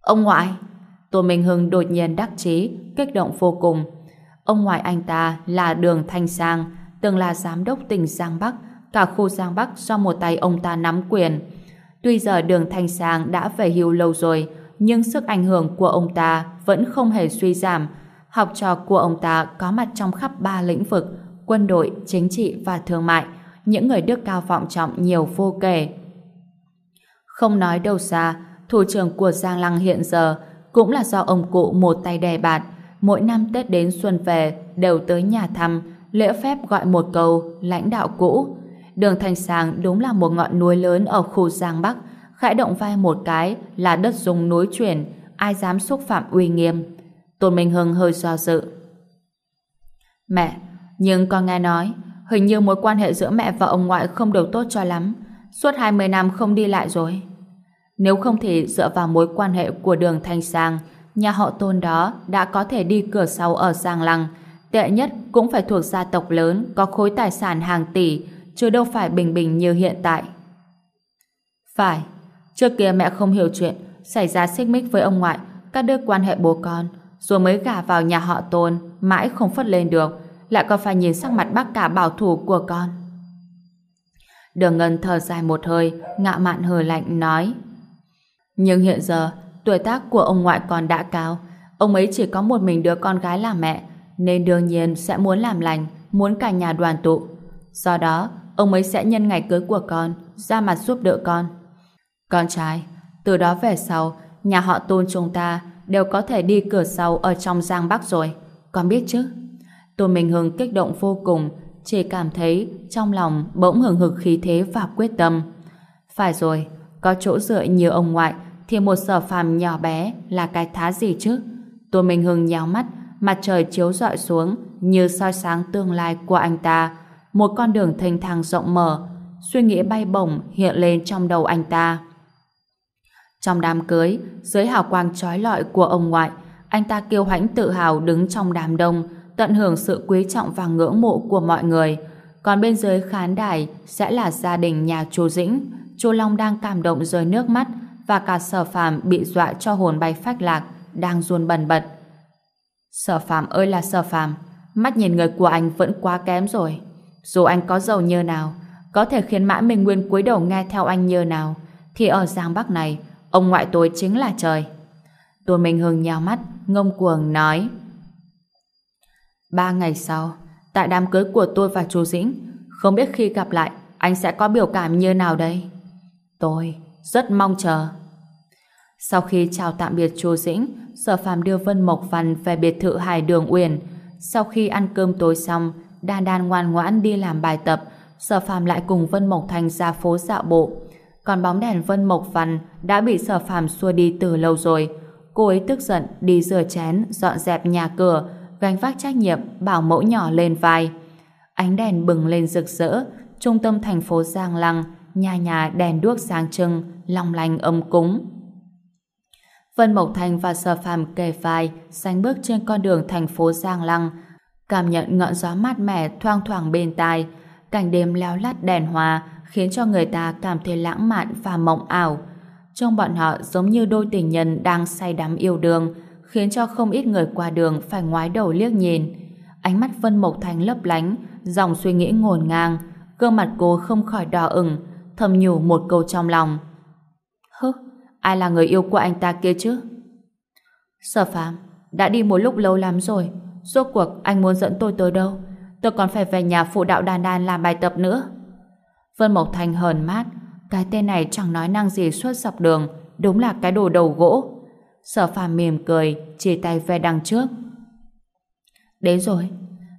[SPEAKER 1] Ông ngoại! Tô Minh Hưng đột nhiên đắc chí, kích động vô cùng. Ông ngoại anh ta là Đường Thanh Sang, từng là giám đốc tỉnh Giang Bắc, cả khu Giang Bắc do một tay ông ta nắm quyền. Tuy giờ Đường Thanh Sang đã về hưu lâu rồi, nhưng sức ảnh hưởng của ông ta vẫn không hề suy giảm. Học trò của ông ta có mặt trong khắp ba lĩnh vực, quân đội, chính trị và thương mại, những người đức cao vọng trọng nhiều vô kể. Không nói đâu xa, thủ trưởng của Giang Lăng hiện giờ cũng là do ông cụ một tay đè bạt, mỗi năm Tết đến xuân về đều tới nhà thăm, lễ phép gọi một câu lãnh đạo cũ. Đường Thành Sàng đúng là một ngọn núi lớn ở khu Giang Bắc, khẽ động vai một cái là đất dùng núi chuyển, ai dám xúc phạm uy nghiêm. Tôn Minh Hưng hơi do dự. Mẹ, nhưng con nghe nói, hình như mối quan hệ giữa mẹ và ông ngoại không được tốt cho lắm. Suốt 20 năm không đi lại rồi. Nếu không thì dựa vào mối quan hệ của đường Thanh Sang, nhà họ tôn đó đã có thể đi cửa sau ở Giang Lăng. Tệ nhất cũng phải thuộc gia tộc lớn có khối tài sản hàng tỷ, chứ đâu phải bình bình như hiện tại. Phải, trước kia mẹ không hiểu chuyện, xảy ra xích mích với ông ngoại, các đứa quan hệ bố con, rồi mới gả vào nhà họ tôn, mãi không phất lên được, lại còn phải nhìn sắc mặt bác cả bảo thủ của con. Đường Ngân thở dài một hơi, ngạo mạn hờ lạnh nói Nhưng hiện giờ, tuổi tác của ông ngoại còn đã cao, ông ấy chỉ có một mình đứa con gái là mẹ, nên đương nhiên sẽ muốn làm lành, muốn cả nhà đoàn tụ. Do đó, ông ấy sẽ nhân ngày cưới của con, ra mặt giúp đỡ con. Con trai, từ đó về sau, nhà họ tôn chúng ta đều có thể đi cửa sau ở trong Giang Bắc rồi. Con biết chứ? Tôn Minh Hưng kích động vô cùng, chỉ cảm thấy trong lòng bỗng hừng hực khí thế và quyết tâm. Phải rồi, có chỗ dựa như ông ngoại thì một sở phàm nhỏ bé là cái thá gì chứ? Tô Minh Hưng nhéo mắt, mặt trời chiếu rọi xuống như soi sáng tương lai của anh ta. Một con đường thênh thang rộng mở, suy nghĩ bay bổng hiện lên trong đầu anh ta. Trong đám cưới, dưới hào quang trói lọi của ông ngoại, anh ta kiêu hãnh tự hào đứng trong đám đông, tận hưởng sự quý trọng và ngưỡng mộ của mọi người. Còn bên dưới khán đài sẽ là gia đình nhà chú Dĩnh. Chú Long đang cảm động rơi nước mắt và cả sở phàm bị dọa cho hồn bay phách lạc, đang run bần bật. Sở phàm ơi là sở phàm, mắt nhìn người của anh vẫn quá kém rồi. Dù anh có giàu như nào, có thể khiến Mã Minh Nguyên cúi đầu nghe theo anh như nào, thì ở Giang Bắc này, ông ngoại tôi chính là trời. tôi Minh Hưng nhào mắt, ngông cuồng nói Ba ngày sau, tại đám cưới của tôi và chú Dĩnh, không biết khi gặp lại, anh sẽ có biểu cảm như nào đây? Tôi rất mong chờ. Sau khi chào tạm biệt Chu Dĩnh, Sở Phạm đưa Vân Mộc Văn về biệt thự Hải Đường Uyển. Sau khi ăn cơm tối xong, Đan Đan ngoan ngoãn đi làm bài tập, Sở Phạm lại cùng Vân Mộc Thành ra phố dạo bộ. Còn bóng đèn Vân Mộc Văn đã bị Sở Phạm xua đi từ lâu rồi. Cô ấy tức giận đi rửa chén, dọn dẹp nhà cửa, gánh vác trách nhiệm bảo mẫu nhỏ lên vai. Ánh đèn bừng lên rực rỡ, trung tâm thành phố Giang Lăng, nhà nhà đèn đuốc sáng trưng, long lanh âm cúng. Vân Mộc Thành và Sở Phàm kề vai, sánh bước trên con đường thành phố Giang Lăng, cảm nhận ngọn gió mát mẻ thoang thoảng bên tai, cảnh đêm leo lắt đèn hoa khiến cho người ta cảm thấy lãng mạn và mộng ảo. Trong bọn họ giống như đôi tình nhân đang say đắm yêu đương, khiến cho không ít người qua đường phải ngoái đầu liếc nhìn. Ánh mắt Vân Mộc Thành lấp lánh, dòng suy nghĩ ngổn ngang, gương mặt cô không khỏi đỏ ửng, thầm nhủ một câu trong lòng. Hứ, ai là người yêu của anh ta kia chứ? Sở phàm, đã đi một lúc lâu lắm rồi, rốt cuộc anh muốn dẫn tôi tới đâu? Tôi còn phải về nhà phụ đạo đàn đàn làm bài tập nữa. Vân Mộc Thành hờn mát, cái tên này chẳng nói năng gì suốt dọc đường, đúng là cái đồ đầu gỗ. Sở phàm mỉm cười, chỉ tay về đằng trước. Đến rồi.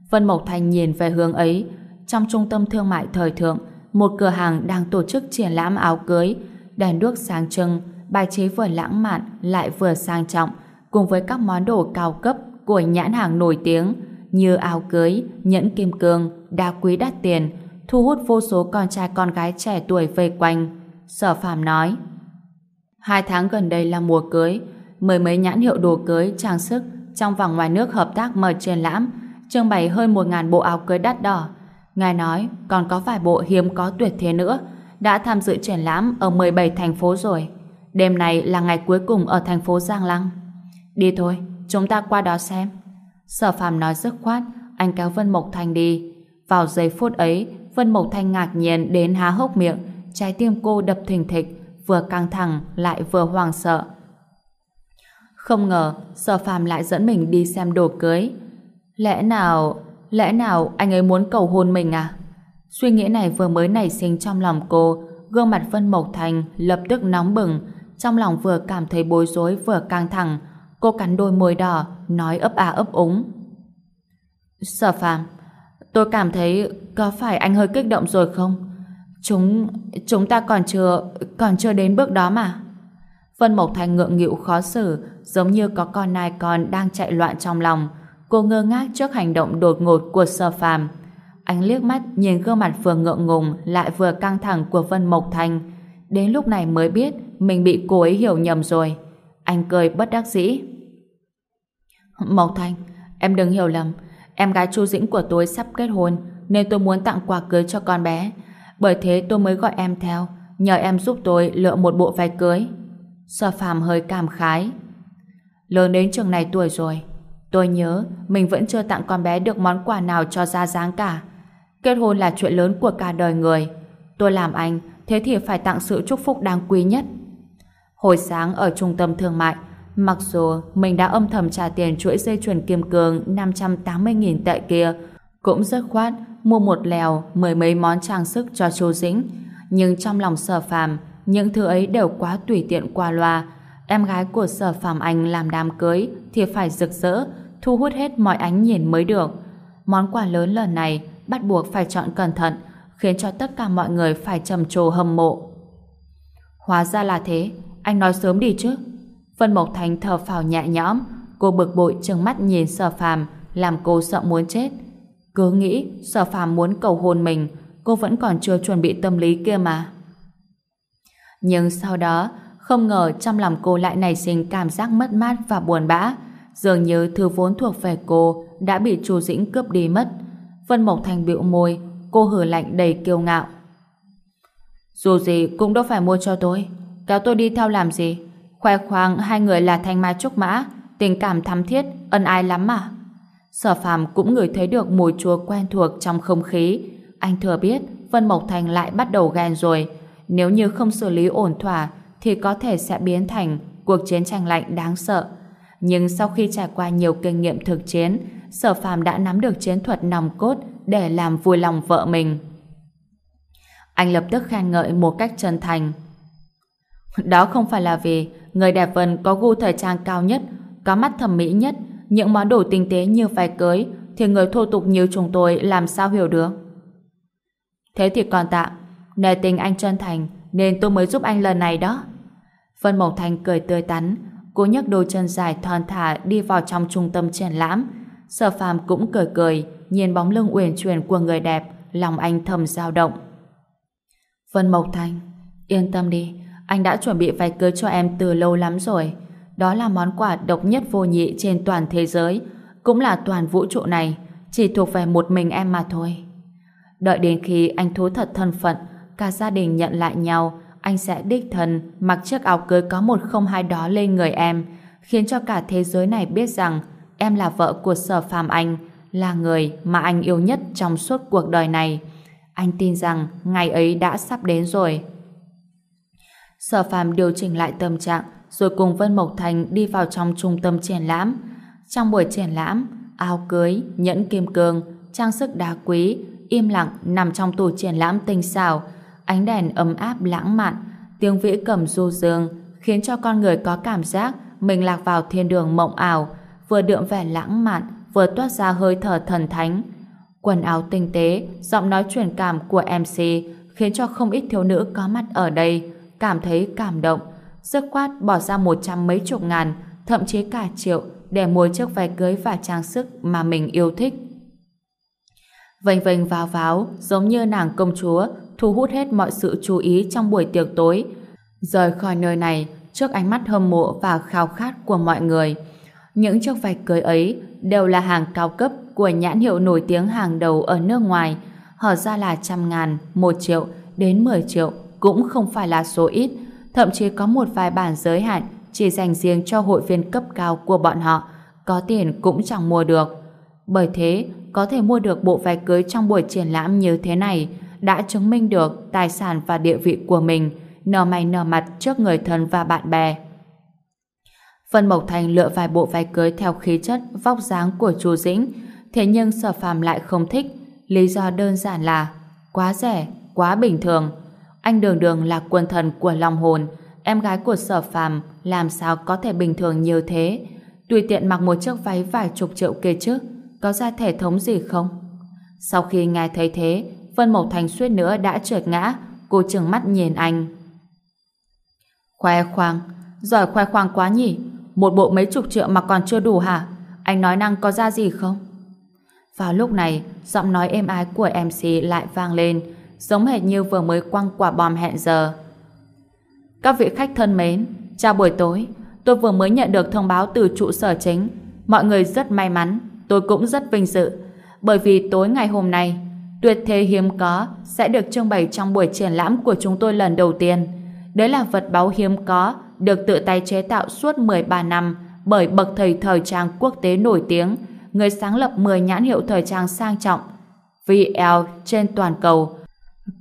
[SPEAKER 1] Vân Mộc Thành nhìn về hướng ấy. Trong trung tâm thương mại thời thượng, một cửa hàng đang tổ chức triển lãm áo cưới, đèn đuốc sáng trưng, bài trí vừa lãng mạn lại vừa sang trọng, cùng với các món đồ cao cấp của nhãn hàng nổi tiếng như áo cưới, nhẫn kim cương, đá quý đắt tiền, thu hút vô số con trai con gái trẻ tuổi vây quanh. Sở Phạm nói, hai tháng gần đây là mùa cưới, mười mấy nhãn hiệu đồ cưới, trang sức trong và ngoài nước hợp tác mở triển lãm, trưng bày hơn một ngàn bộ áo cưới đắt đỏ. Ngài nói còn có vài bộ hiếm có tuyệt thế nữa, đã tham dự triển lãm ở 17 thành phố rồi. Đêm này là ngày cuối cùng ở thành phố Giang Lăng. Đi thôi, chúng ta qua đó xem. Sở phàm nói dứt khoát, anh kéo Vân Mộc Thành đi. Vào giây phút ấy, Vân Mộc Thanh ngạc nhiên đến há hốc miệng, trái tim cô đập thình thịch, vừa căng thẳng lại vừa hoang sợ. Không ngờ, Sở phàm lại dẫn mình đi xem đồ cưới. Lẽ nào, lẽ nào anh ấy muốn cầu hôn mình à? Suy nghĩ này vừa mới nảy sinh trong lòng cô, gương mặt Vân Mộc Thành lập tức nóng bừng, trong lòng vừa cảm thấy bối rối vừa căng thẳng, cô cắn đôi môi đỏ, nói ấp à ấp úng. Sở phàm, tôi cảm thấy có phải anh hơi kích động rồi không? Chúng, chúng ta còn chưa, còn chưa đến bước đó mà. Vân Mộc Thành ngượng nghịu khó xử, giống như có con nai con đang chạy loạn trong lòng. Cô ngơ ngác trước hành động đột ngột của sở phàm. Anh liếc mắt nhìn gương mặt vừa ngượng ngùng lại vừa căng thẳng của Vân Mộc Thành. Đến lúc này mới biết mình bị cô ấy hiểu nhầm rồi. Anh cười bất đắc dĩ. Mộc Thành, em đừng hiểu lầm. Em gái Chu Dĩnh của tôi sắp kết hôn nên tôi muốn tặng quà cưới cho con bé. Bởi thế tôi mới gọi em theo nhờ em giúp tôi lựa một bộ váy cưới. Sở phàm hơi cảm khái. Lớn đến trường này tuổi rồi tôi nhớ mình vẫn chưa tặng con bé được món quà nào cho ra dáng cả. Kết hôn là chuyện lớn của cả đời người. Tôi làm anh, thế thì phải tặng sự chúc phúc đáng quý nhất. Hồi sáng ở trung tâm thương mại, mặc dù mình đã âm thầm trả tiền chuỗi dây chuyền kim cương 580.000 tệ kia, cũng rất khoát mua một lèo mười mấy món trang sức cho chú Dĩnh. Nhưng trong lòng sở phàm, những thứ ấy đều quá tùy tiện qua loa. Em gái của sở phàm anh làm đám cưới thì phải rực rỡ, thu hút hết mọi ánh nhìn mới được. Món quà lớn lần này bắt buộc phải chọn cẩn thận, khiến cho tất cả mọi người phải trầm trồ hâm mộ. Hóa ra là thế, anh nói sớm đi chứ. Vân Mộc Thành thở phào nhẹ nhõm, cô bực bội trừng mắt nhìn Sở Phàm, làm cô sợ muốn chết. Cứ nghĩ Sở Phàm muốn cầu hôn mình, cô vẫn còn chưa chuẩn bị tâm lý kia mà. Nhưng sau đó, không ngờ trong lòng cô lại nảy sinh cảm giác mất mát và buồn bã, dường như thứ vốn thuộc về cô đã bị Chu Dĩnh cướp đi mất. Vân Mộc Thành bĩu môi, cô hử lạnh đầy kiêu ngạo. Dù gì cũng đâu phải mua cho tôi, kéo tôi đi theo làm gì? Khoe khoang hai người là thanh mai trúc mã, tình cảm thắm thiết, ân ai lắm mà. Sở phàm cũng ngửi thấy được mùi chua quen thuộc trong không khí. Anh thừa biết Vân Mộc Thành lại bắt đầu ghen rồi. Nếu như không xử lý ổn thỏa thì có thể sẽ biến thành cuộc chiến tranh lạnh đáng sợ. Nhưng sau khi trải qua nhiều kinh nghiệm thực chiến, Sở Phàm đã nắm được chiến thuật nòng cốt để làm vui lòng vợ mình. Anh lập tức khen ngợi một cách chân thành. Đó không phải là vì người đẹp vân có gu thời trang cao nhất, có mắt thẩm mỹ nhất, những món đồ tinh tế như váy cưới thì người thô tục như chúng tôi làm sao hiểu được. Thế thì còn tạm, nề tình anh chân thành nên tôi mới giúp anh lần này đó. Vân Mộc Thành cười tươi tắn, cô nhấc đôi chân dài thon thả đi vào trong trung tâm triển lãm. Sở Phàm cũng cười cười, nhìn bóng lưng uyển chuyển của người đẹp, lòng anh thầm dao động. Vân Mộc Thành, yên tâm đi, anh đã chuẩn bị váy cưới cho em từ lâu lắm rồi. Đó là món quà độc nhất vô nhị trên toàn thế giới, cũng là toàn vũ trụ này, chỉ thuộc về một mình em mà thôi. Đợi đến khi anh thú thật thân phận, cả gia đình nhận lại nhau, anh sẽ đích thân mặc chiếc áo cưới có một không hai đó lên người em, khiến cho cả thế giới này biết rằng em là vợ của sở phàm anh, là người mà anh yêu nhất trong suốt cuộc đời này. Anh tin rằng ngày ấy đã sắp đến rồi. Sở phàm điều chỉnh lại tâm trạng rồi cùng Vân Mộc Thành đi vào trong trung tâm triển lãm. Trong buổi triển lãm, áo cưới, nhẫn kim cương, trang sức đá quý, im lặng nằm trong tủ triển lãm tinh xảo, ánh đèn ấm áp lãng mạn, tiếng vĩ cầm du dương khiến cho con người có cảm giác mình lạc vào thiên đường mộng ảo, vừa đượm vẻ lãng mạn, vừa toát ra hơi thở thần thánh. Quần áo tinh tế, giọng nói truyền cảm của MC khiến cho không ít thiếu nữ có mặt ở đây cảm thấy cảm động, dứt khoát bỏ ra một trăm mấy chục ngàn, thậm chí cả triệu để mua chiếc váy cưới và trang sức mà mình yêu thích. Vênh vênh vào váo, giống như nàng công chúa, thu hút hết mọi sự chú ý trong buổi tiệc tối. Rời khỏi nơi này, trước ánh mắt hâm mộ và khao khát của mọi người. Những chiếc vạch cưới ấy đều là hàng cao cấp của nhãn hiệu nổi tiếng hàng đầu ở nước ngoài. Họ ra là trăm ngàn, một triệu, đến mười triệu, cũng không phải là số ít. Thậm chí có một vài bản giới hạn chỉ dành riêng cho hội viên cấp cao của bọn họ, có tiền cũng chẳng mua được. Bởi thế, có thể mua được bộ váy cưới trong buổi triển lãm như thế này đã chứng minh được tài sản và địa vị của mình nở mày nở mặt trước người thân và bạn bè. Vân Mộc Thành lựa vài bộ váy cưới theo khí chất, vóc dáng của chú Dĩnh, thế nhưng Sở Phàm lại không thích. Lý do đơn giản là quá rẻ, quá bình thường. Anh đường đường là quân thần của Long Hồn, em gái của Sở Phàm làm sao có thể bình thường như thế? Tùy tiện mặc một chiếc váy vài chục triệu kia chứ, có ra thể thống gì không? Sau khi ngài thấy thế, Vân Mộc Thành suýt nữa đã trượt ngã, cô trừng mắt nhìn anh. Khoe khoang, giỏi khoe khoang quá nhỉ? Một bộ mấy chục triệu mà còn chưa đủ hả? Anh nói năng có ra gì không? Vào lúc này, giọng nói êm ái của MC lại vang lên, giống hệt như vừa mới quăng quả bom hẹn giờ. Các vị khách thân mến, chào buổi tối, tôi vừa mới nhận được thông báo từ trụ sở chính. Mọi người rất may mắn, tôi cũng rất vinh dự, bởi vì tối ngày hôm nay, tuyệt thế hiếm có sẽ được trưng bày trong buổi triển lãm của chúng tôi lần đầu tiên. Đấy là vật báu hiếm có, được tự tay chế tạo suốt 13 năm bởi bậc thầy thời trang quốc tế nổi tiếng, người sáng lập 10 nhãn hiệu thời trang sang trọng VL trên toàn cầu,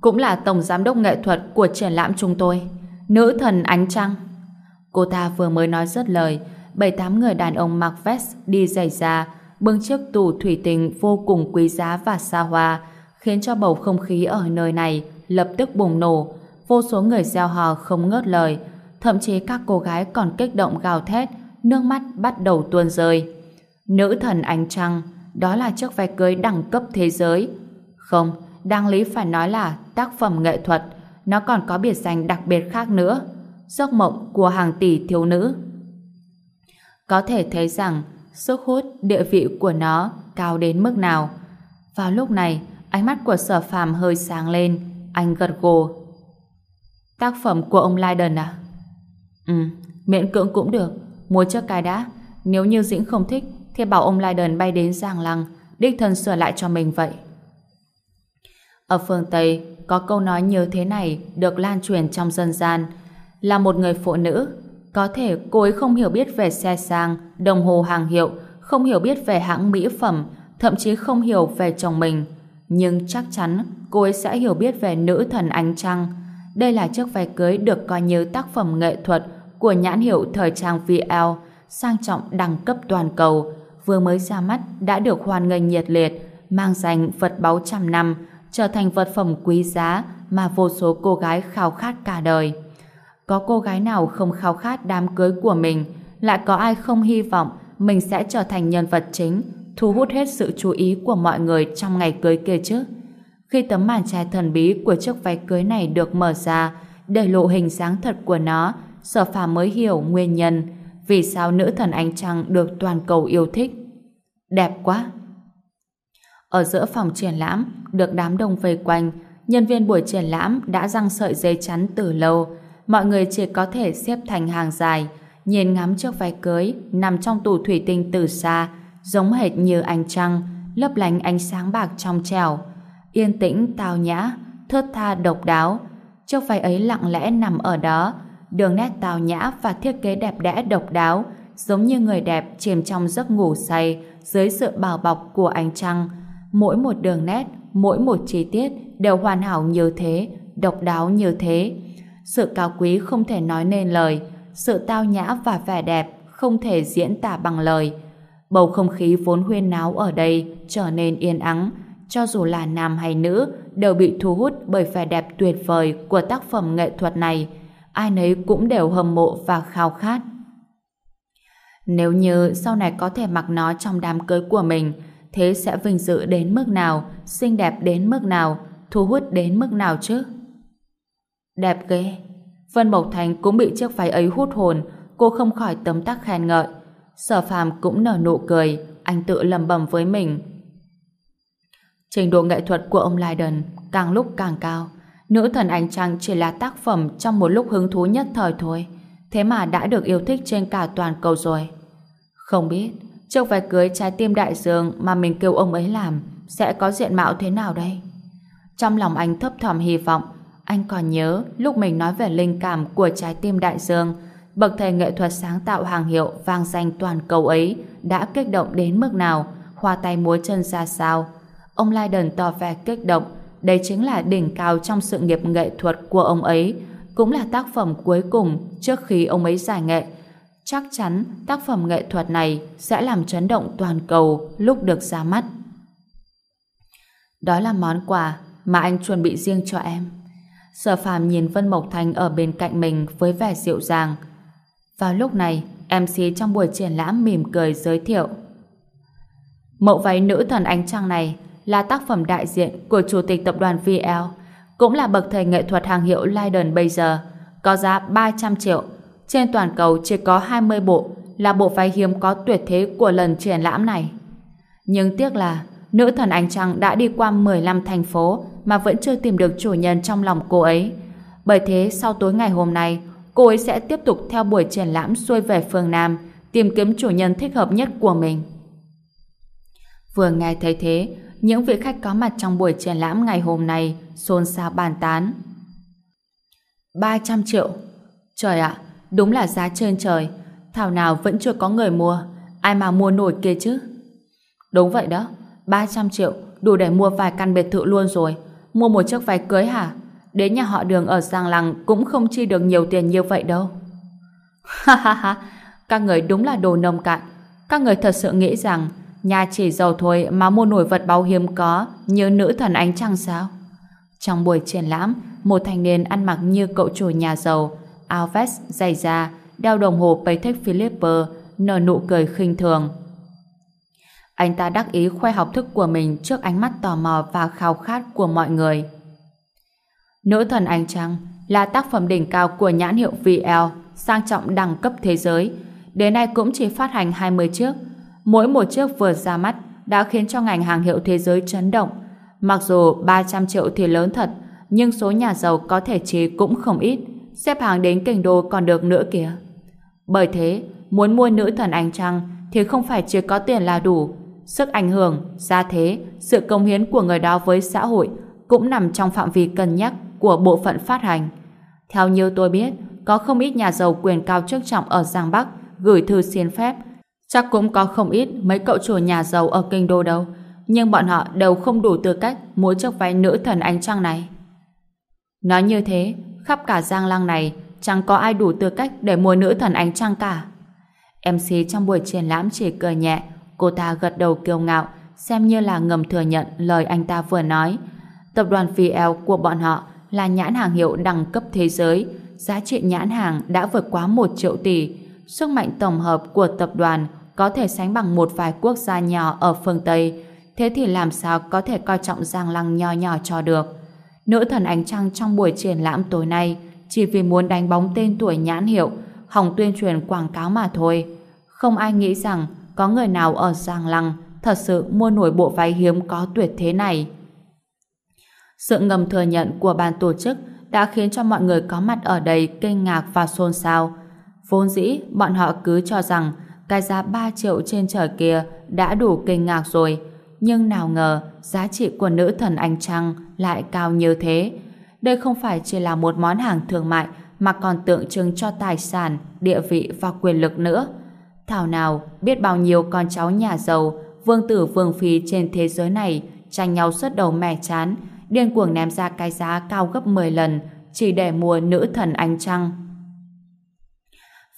[SPEAKER 1] cũng là tổng giám đốc nghệ thuật của triển lãm chúng tôi. Nữ thần ánh trăng. Cô ta vừa mới nói dứt lời, bảy tám người đàn ông mặc vest đi giày da, bưng chiếc tủ thủy tinh vô cùng quý giá và xa hoa, khiến cho bầu không khí ở nơi này lập tức bùng nổ. Vô số người gieo hò không ngớt lời, thậm chí các cô gái còn kích động gào thét, nước mắt bắt đầu tuôn rơi. Nữ thần ánh trăng, đó là chiếc váy cưới đẳng cấp thế giới. Không, đáng lý phải nói là tác phẩm nghệ thuật, nó còn có biệt danh đặc biệt khác nữa. Giấc mộng của hàng tỷ thiếu nữ. Có thể thấy rằng sức hút, địa vị của nó cao đến mức nào. Vào lúc này, ánh mắt của sở phàm hơi sáng lên, anh gật gù. Tác phẩm của ông Leiden à? Ừ, miễn cưỡng cũng được. Mua trước cái đã. Nếu như Dĩnh không thích, thì bảo ông Leiden bay đến Giang Lăng, đích thân sửa lại cho mình vậy. Ở phương Tây, có câu nói như thế này được lan truyền trong dân gian. Là một người phụ nữ, có thể cô ấy không hiểu biết về xe sang, đồng hồ hàng hiệu, không hiểu biết về hãng mỹ phẩm, thậm chí không hiểu về chồng mình. Nhưng chắc chắn cô ấy sẽ hiểu biết về nữ thần ánh trăng. Đây là chiếc váy cưới được coi như tác phẩm nghệ thuật của nhãn hiệu thời trang VL, sang trọng đẳng cấp toàn cầu, vừa mới ra mắt đã được hoan nghênh nhiệt liệt, mang danh vật báu trăm năm, trở thành vật phẩm quý giá mà vô số cô gái khao khát cả đời. Có cô gái nào không khao khát đám cưới của mình, lại có ai không hy vọng mình sẽ trở thành nhân vật chính, thu hút hết sự chú ý của mọi người trong ngày cưới kia chứ? Khi tấm màn che thần bí của chiếc váy cưới này được mở ra, để lộ hình dáng thật của nó, sở phàm mới hiểu nguyên nhân vì sao nữ thần ánh trăng được toàn cầu yêu thích. Đẹp quá! Ở giữa phòng triển lãm, được đám đông vây quanh, nhân viên buổi triển lãm đã răng sợi dây chắn từ lâu. Mọi người chỉ có thể xếp thành hàng dài, nhìn ngắm chiếc váy cưới nằm trong tủ thủy tinh từ xa, giống hệt như ánh trăng, lấp lánh ánh sáng bạc trong trẻo. Yên tĩnh, tao nhã, thướt tha độc đáo. Chiếc váy ấy lặng lẽ nằm ở đó, đường nét tào nhã và thiết kế đẹp đẽ độc đáo, giống như người đẹp chìm trong giấc ngủ say dưới sự bao bọc của ánh trăng, mỗi một đường nét, mỗi một chi tiết đều hoàn hảo như thế, độc đáo như thế. Sự cao quý không thể nói nên lời, sự tao nhã và vẻ đẹp không thể diễn tả bằng lời. Bầu không khí vốn huyên náo ở đây trở nên yên ắng, cho dù là nam hay nữ đều bị thu hút bởi vẻ đẹp tuyệt vời của tác phẩm nghệ thuật này. Ai nấy cũng đều hâm mộ và khao khát. Nếu như sau này có thể mặc nó trong đám cưới của mình, thế sẽ vinh dự đến mức nào, xinh đẹp đến mức nào, thu hút đến mức nào chứ? Đẹp ghê. Vân Mộc Thành cũng bị chiếc váy ấy hút hồn, cô không khỏi tấm tắc khen ngợi. Sở phàm cũng nở nụ cười, anh tự lầm bầm với mình. Trình độ nghệ thuật của ông Lydon càng lúc càng cao. Nữ thần ánh trăng chỉ là tác phẩm trong một lúc hứng thú nhất thời thôi. Thế mà đã được yêu thích trên cả toàn cầu rồi. Không biết, chiếc váy cưới trái tim đại dương mà mình kêu ông ấy làm sẽ có diện mạo thế nào đây? Trong lòng anh thấp thỏm hy vọng anh còn nhớ lúc mình nói về linh cảm của trái tim đại dương bậc thầy nghệ thuật sáng tạo hàng hiệu vang danh toàn cầu ấy đã kích động đến mức nào? Hoa tay múa chân ra sao? Ông Leiden tỏ vẻ kích động. Đây chính là đỉnh cao trong sự nghiệp nghệ thuật của ông ấy, cũng là tác phẩm cuối cùng trước khi ông ấy giải nghệ. Chắc chắn tác phẩm nghệ thuật này sẽ làm chấn động toàn cầu lúc được ra mắt. Đó là món quà mà anh chuẩn bị riêng cho em. Sở phàm nhìn Vân Mộc Thành ở bên cạnh mình với vẻ dịu dàng. Vào lúc này, MC trong buổi triển lãm mỉm cười giới thiệu. Mẫu váy nữ thần ánh trăng này là tác phẩm đại diện của chủ tịch tập đoàn VL, cũng là bậc thầy nghệ thuật hàng hiệu Leiden bây giờ, có giá 300 triệu. Trên toàn cầu chỉ có 20 bộ, là bộ váy hiếm có tuyệt thế của lần triển lãm này. Nhưng tiếc là nữ thần ánh trăng đã đi qua 15 thành phố mà vẫn chưa tìm được chủ nhân trong lòng cô ấy. Bởi thế sau tối ngày hôm nay, cô ấy sẽ tiếp tục theo buổi triển lãm xuôi về phương Nam, tìm kiếm chủ nhân thích hợp nhất của mình. Vừa nghe thấy thế, những vị khách có mặt trong buổi triển lãm ngày hôm nay xôn xao bàn tán. 300 triệu. Trời ạ, đúng là giá trên trời. Thảo nào vẫn chưa có người mua. Ai mà mua nổi kia chứ? Đúng vậy đó. 300 triệu đủ để mua vài căn biệt thự luôn rồi. Mua một chiếc váy cưới hả? Đến nhà họ đường ở Giang Lăng cũng không chi được nhiều tiền như vậy đâu. Ha ha ha, các người đúng là đồ nông cạn. Các người thật sự nghĩ rằng nhà chỉ giàu thôi mà mua nổi vật báu hiếm có như nữ thần ánh trăng sao? Trong buổi triển lãm, một thanh niên ăn mặc như cậu chủ nhà giàu, áo vest, giày da, đeo đồng hồ Patek Philippe, nở nụ cười khinh thường. Anh ta đắc ý khoe học thức của mình trước ánh mắt tò mò và khao khát của mọi người. Nữ thần ánh trăng là tác phẩm đỉnh cao của nhãn hiệu VL, sang trọng đẳng cấp thế giới. Đến nay cũng chỉ phát hành 20 chiếc. Mỗi một chiếc vừa ra mắt đã khiến cho ngành hàng hiệu thế giới chấn động. Mặc dù 300 triệu thì lớn thật, nhưng số nhà giàu có thể chế cũng không ít. Xếp hàng đến kinh đô còn được nữa kìa. Bởi thế, muốn mua nữ thần ánh trăng thì không phải chỉ có tiền là đủ, sức ảnh hưởng, gia thế, sự công hiến của người đó với xã hội cũng nằm trong phạm vi cân nhắc của bộ phận phát hành. Theo như tôi biết, có không ít nhà giàu quyền cao chức trọng ở Giang Bắc gửi thư xin phép. Chắc cũng có không ít mấy cậu chủ nhà giàu ở kinh đô đâu, nhưng bọn họ đều không đủ tư cách mua chiếc váy nữ thần ánh trăng này. Nói như thế, khắp cả Giang Lăng này chẳng có ai đủ tư cách để mua nữ thần ánh trăng cả. MC trong buổi triển lãm chỉ cười nhẹ, Cô ta gật đầu kiêu ngạo, xem như là ngầm thừa nhận lời anh ta vừa nói. Tập đoàn VL của bọn họ là nhãn hàng hiệu đẳng cấp thế giới, giá trị nhãn hàng đã vượt quá 1 triệu tỷ. Sức mạnh tổng hợp của tập đoàn có thể sánh bằng một vài quốc gia nhỏ ở phương Tây. Thế thì làm sao có thể coi trọng Giang Lăng nho nhỏ cho được? Nữ thần ánh trăng trong buổi triển lãm tối nay chỉ vì muốn đánh bóng tên tuổi nhãn hiệu, hỏng tuyên truyền quảng cáo mà thôi. Không ai nghĩ rằng có người nào ở Giang Lăng thật sự mua nổi bộ váy hiếm có tuyệt thế này. Sự ngầm thừa nhận của ban tổ chức đã khiến cho mọi người có mặt ở đây kinh ngạc và xôn xao. Vốn dĩ, bọn họ cứ cho rằng cái giá 3 triệu trên trời kia đã đủ kinh ngạc rồi. Nhưng nào ngờ, giá trị của nữ thần ánh trăng lại cao như thế. Đây không phải chỉ là một món hàng thương mại mà còn tượng trưng cho tài sản, địa vị và quyền lực nữa. Thảo nào biết bao nhiêu con cháu nhà giàu, vương tử vương phi trên thế giới này tranh nhau xuất đầu mẻ chán, điên cuồng ném ra cái giá cao gấp 10 lần chỉ để mua nữ thần ánh trăng.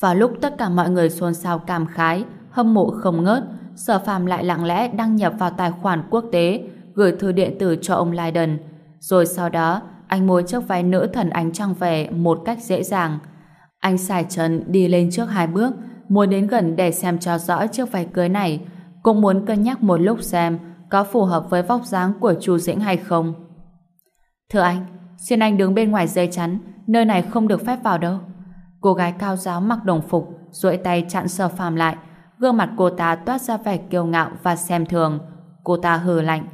[SPEAKER 1] Vào lúc tất cả mọi người xôn xao cảm khái, hâm mộ không ngớt, Sở Phàm lại lặng lẽ đăng nhập vào tài khoản quốc tế, gửi thư điện tử cho ông Lydon. Rồi sau đó, anh mua chiếc váy nữ thần ánh trăng về một cách dễ dàng. Anh xài chân đi lên trước hai bước, muốn đến gần để xem cho rõ chiếc váy cưới này, cũng muốn cân nhắc một lúc xem có phù hợp với vóc dáng của Chu Dĩnh hay không. Thưa anh, xin anh đứng bên ngoài dây chắn, nơi này không được phép vào đâu. Cô gái cao giáo mặc đồng phục, duỗi tay chặn Sở Phàm lại, gương mặt cô ta toát ra vẻ kiêu ngạo và xem thường. Cô ta hừ lạnh.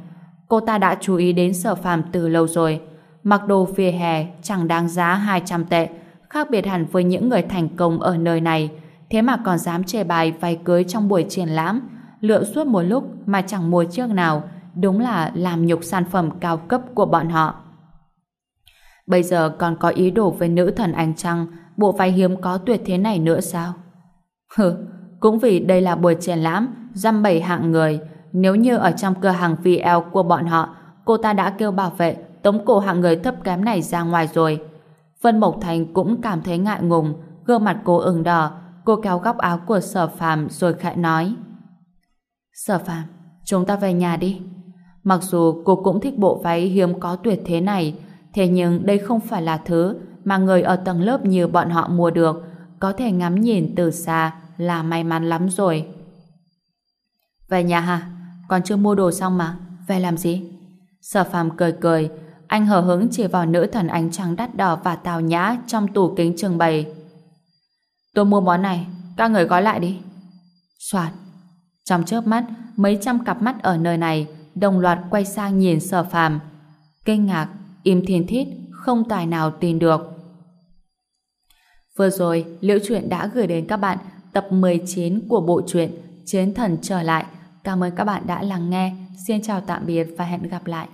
[SPEAKER 1] Cô ta đã chú ý đến Sở Phàm từ lâu rồi. Mặc đồ phía hè chẳng đáng giá 200 tệ, khác biệt hẳn với những người thành công ở nơi này. Thế mà còn dám chê bài váy cưới trong buổi triển lãm, lựa suốt một lúc mà chẳng mua chiếc nào, đúng là làm nhục sản phẩm cao cấp của bọn họ. Bây giờ còn có ý đồ với nữ thần ánh trăng, bộ váy hiếm có tuyệt thế này nữa sao? Hừ, cũng vì đây là buổi triển lãm, dăm bảy hạng người. Nếu như ở trong cửa hàng VL của bọn họ, cô ta đã kêu bảo vệ tống cổ hạng người thấp kém này ra ngoài rồi. Vân Mộc Thành cũng cảm thấy ngại ngùng, gương mặt cô ửng đỏ, cô kéo góc áo của Sở Phàm rồi khẽ nói. Sở Phàm, chúng ta về nhà đi. Mặc dù cô cũng thích bộ váy hiếm có tuyệt thế này, thế nhưng đây không phải là thứ mà người ở tầng lớp như bọn họ mua được, có thể ngắm nhìn từ xa là may mắn lắm rồi. Về nhà hả? Còn chưa mua đồ xong mà, về làm gì? Sở phàm cười cười, anh hờ hứng chỉ vào nữ thần ánh trắng đắt đỏ và tào nhã trong tủ kính trưng bày. Tôi mua món này, các người gói lại đi. Soạt. Trong chớp mắt, mấy trăm cặp mắt ở nơi này đồng loạt quay sang nhìn sở phàm. Kinh ngạc, im thiên thít, không tài nào tin được. Vừa rồi, Liễu Chuyện đã gửi đến các bạn tập 19 của bộ truyện Chiến Thần Trở Lại. Cảm ơn các bạn đã lắng nghe. Xin chào tạm biệt và hẹn gặp lại.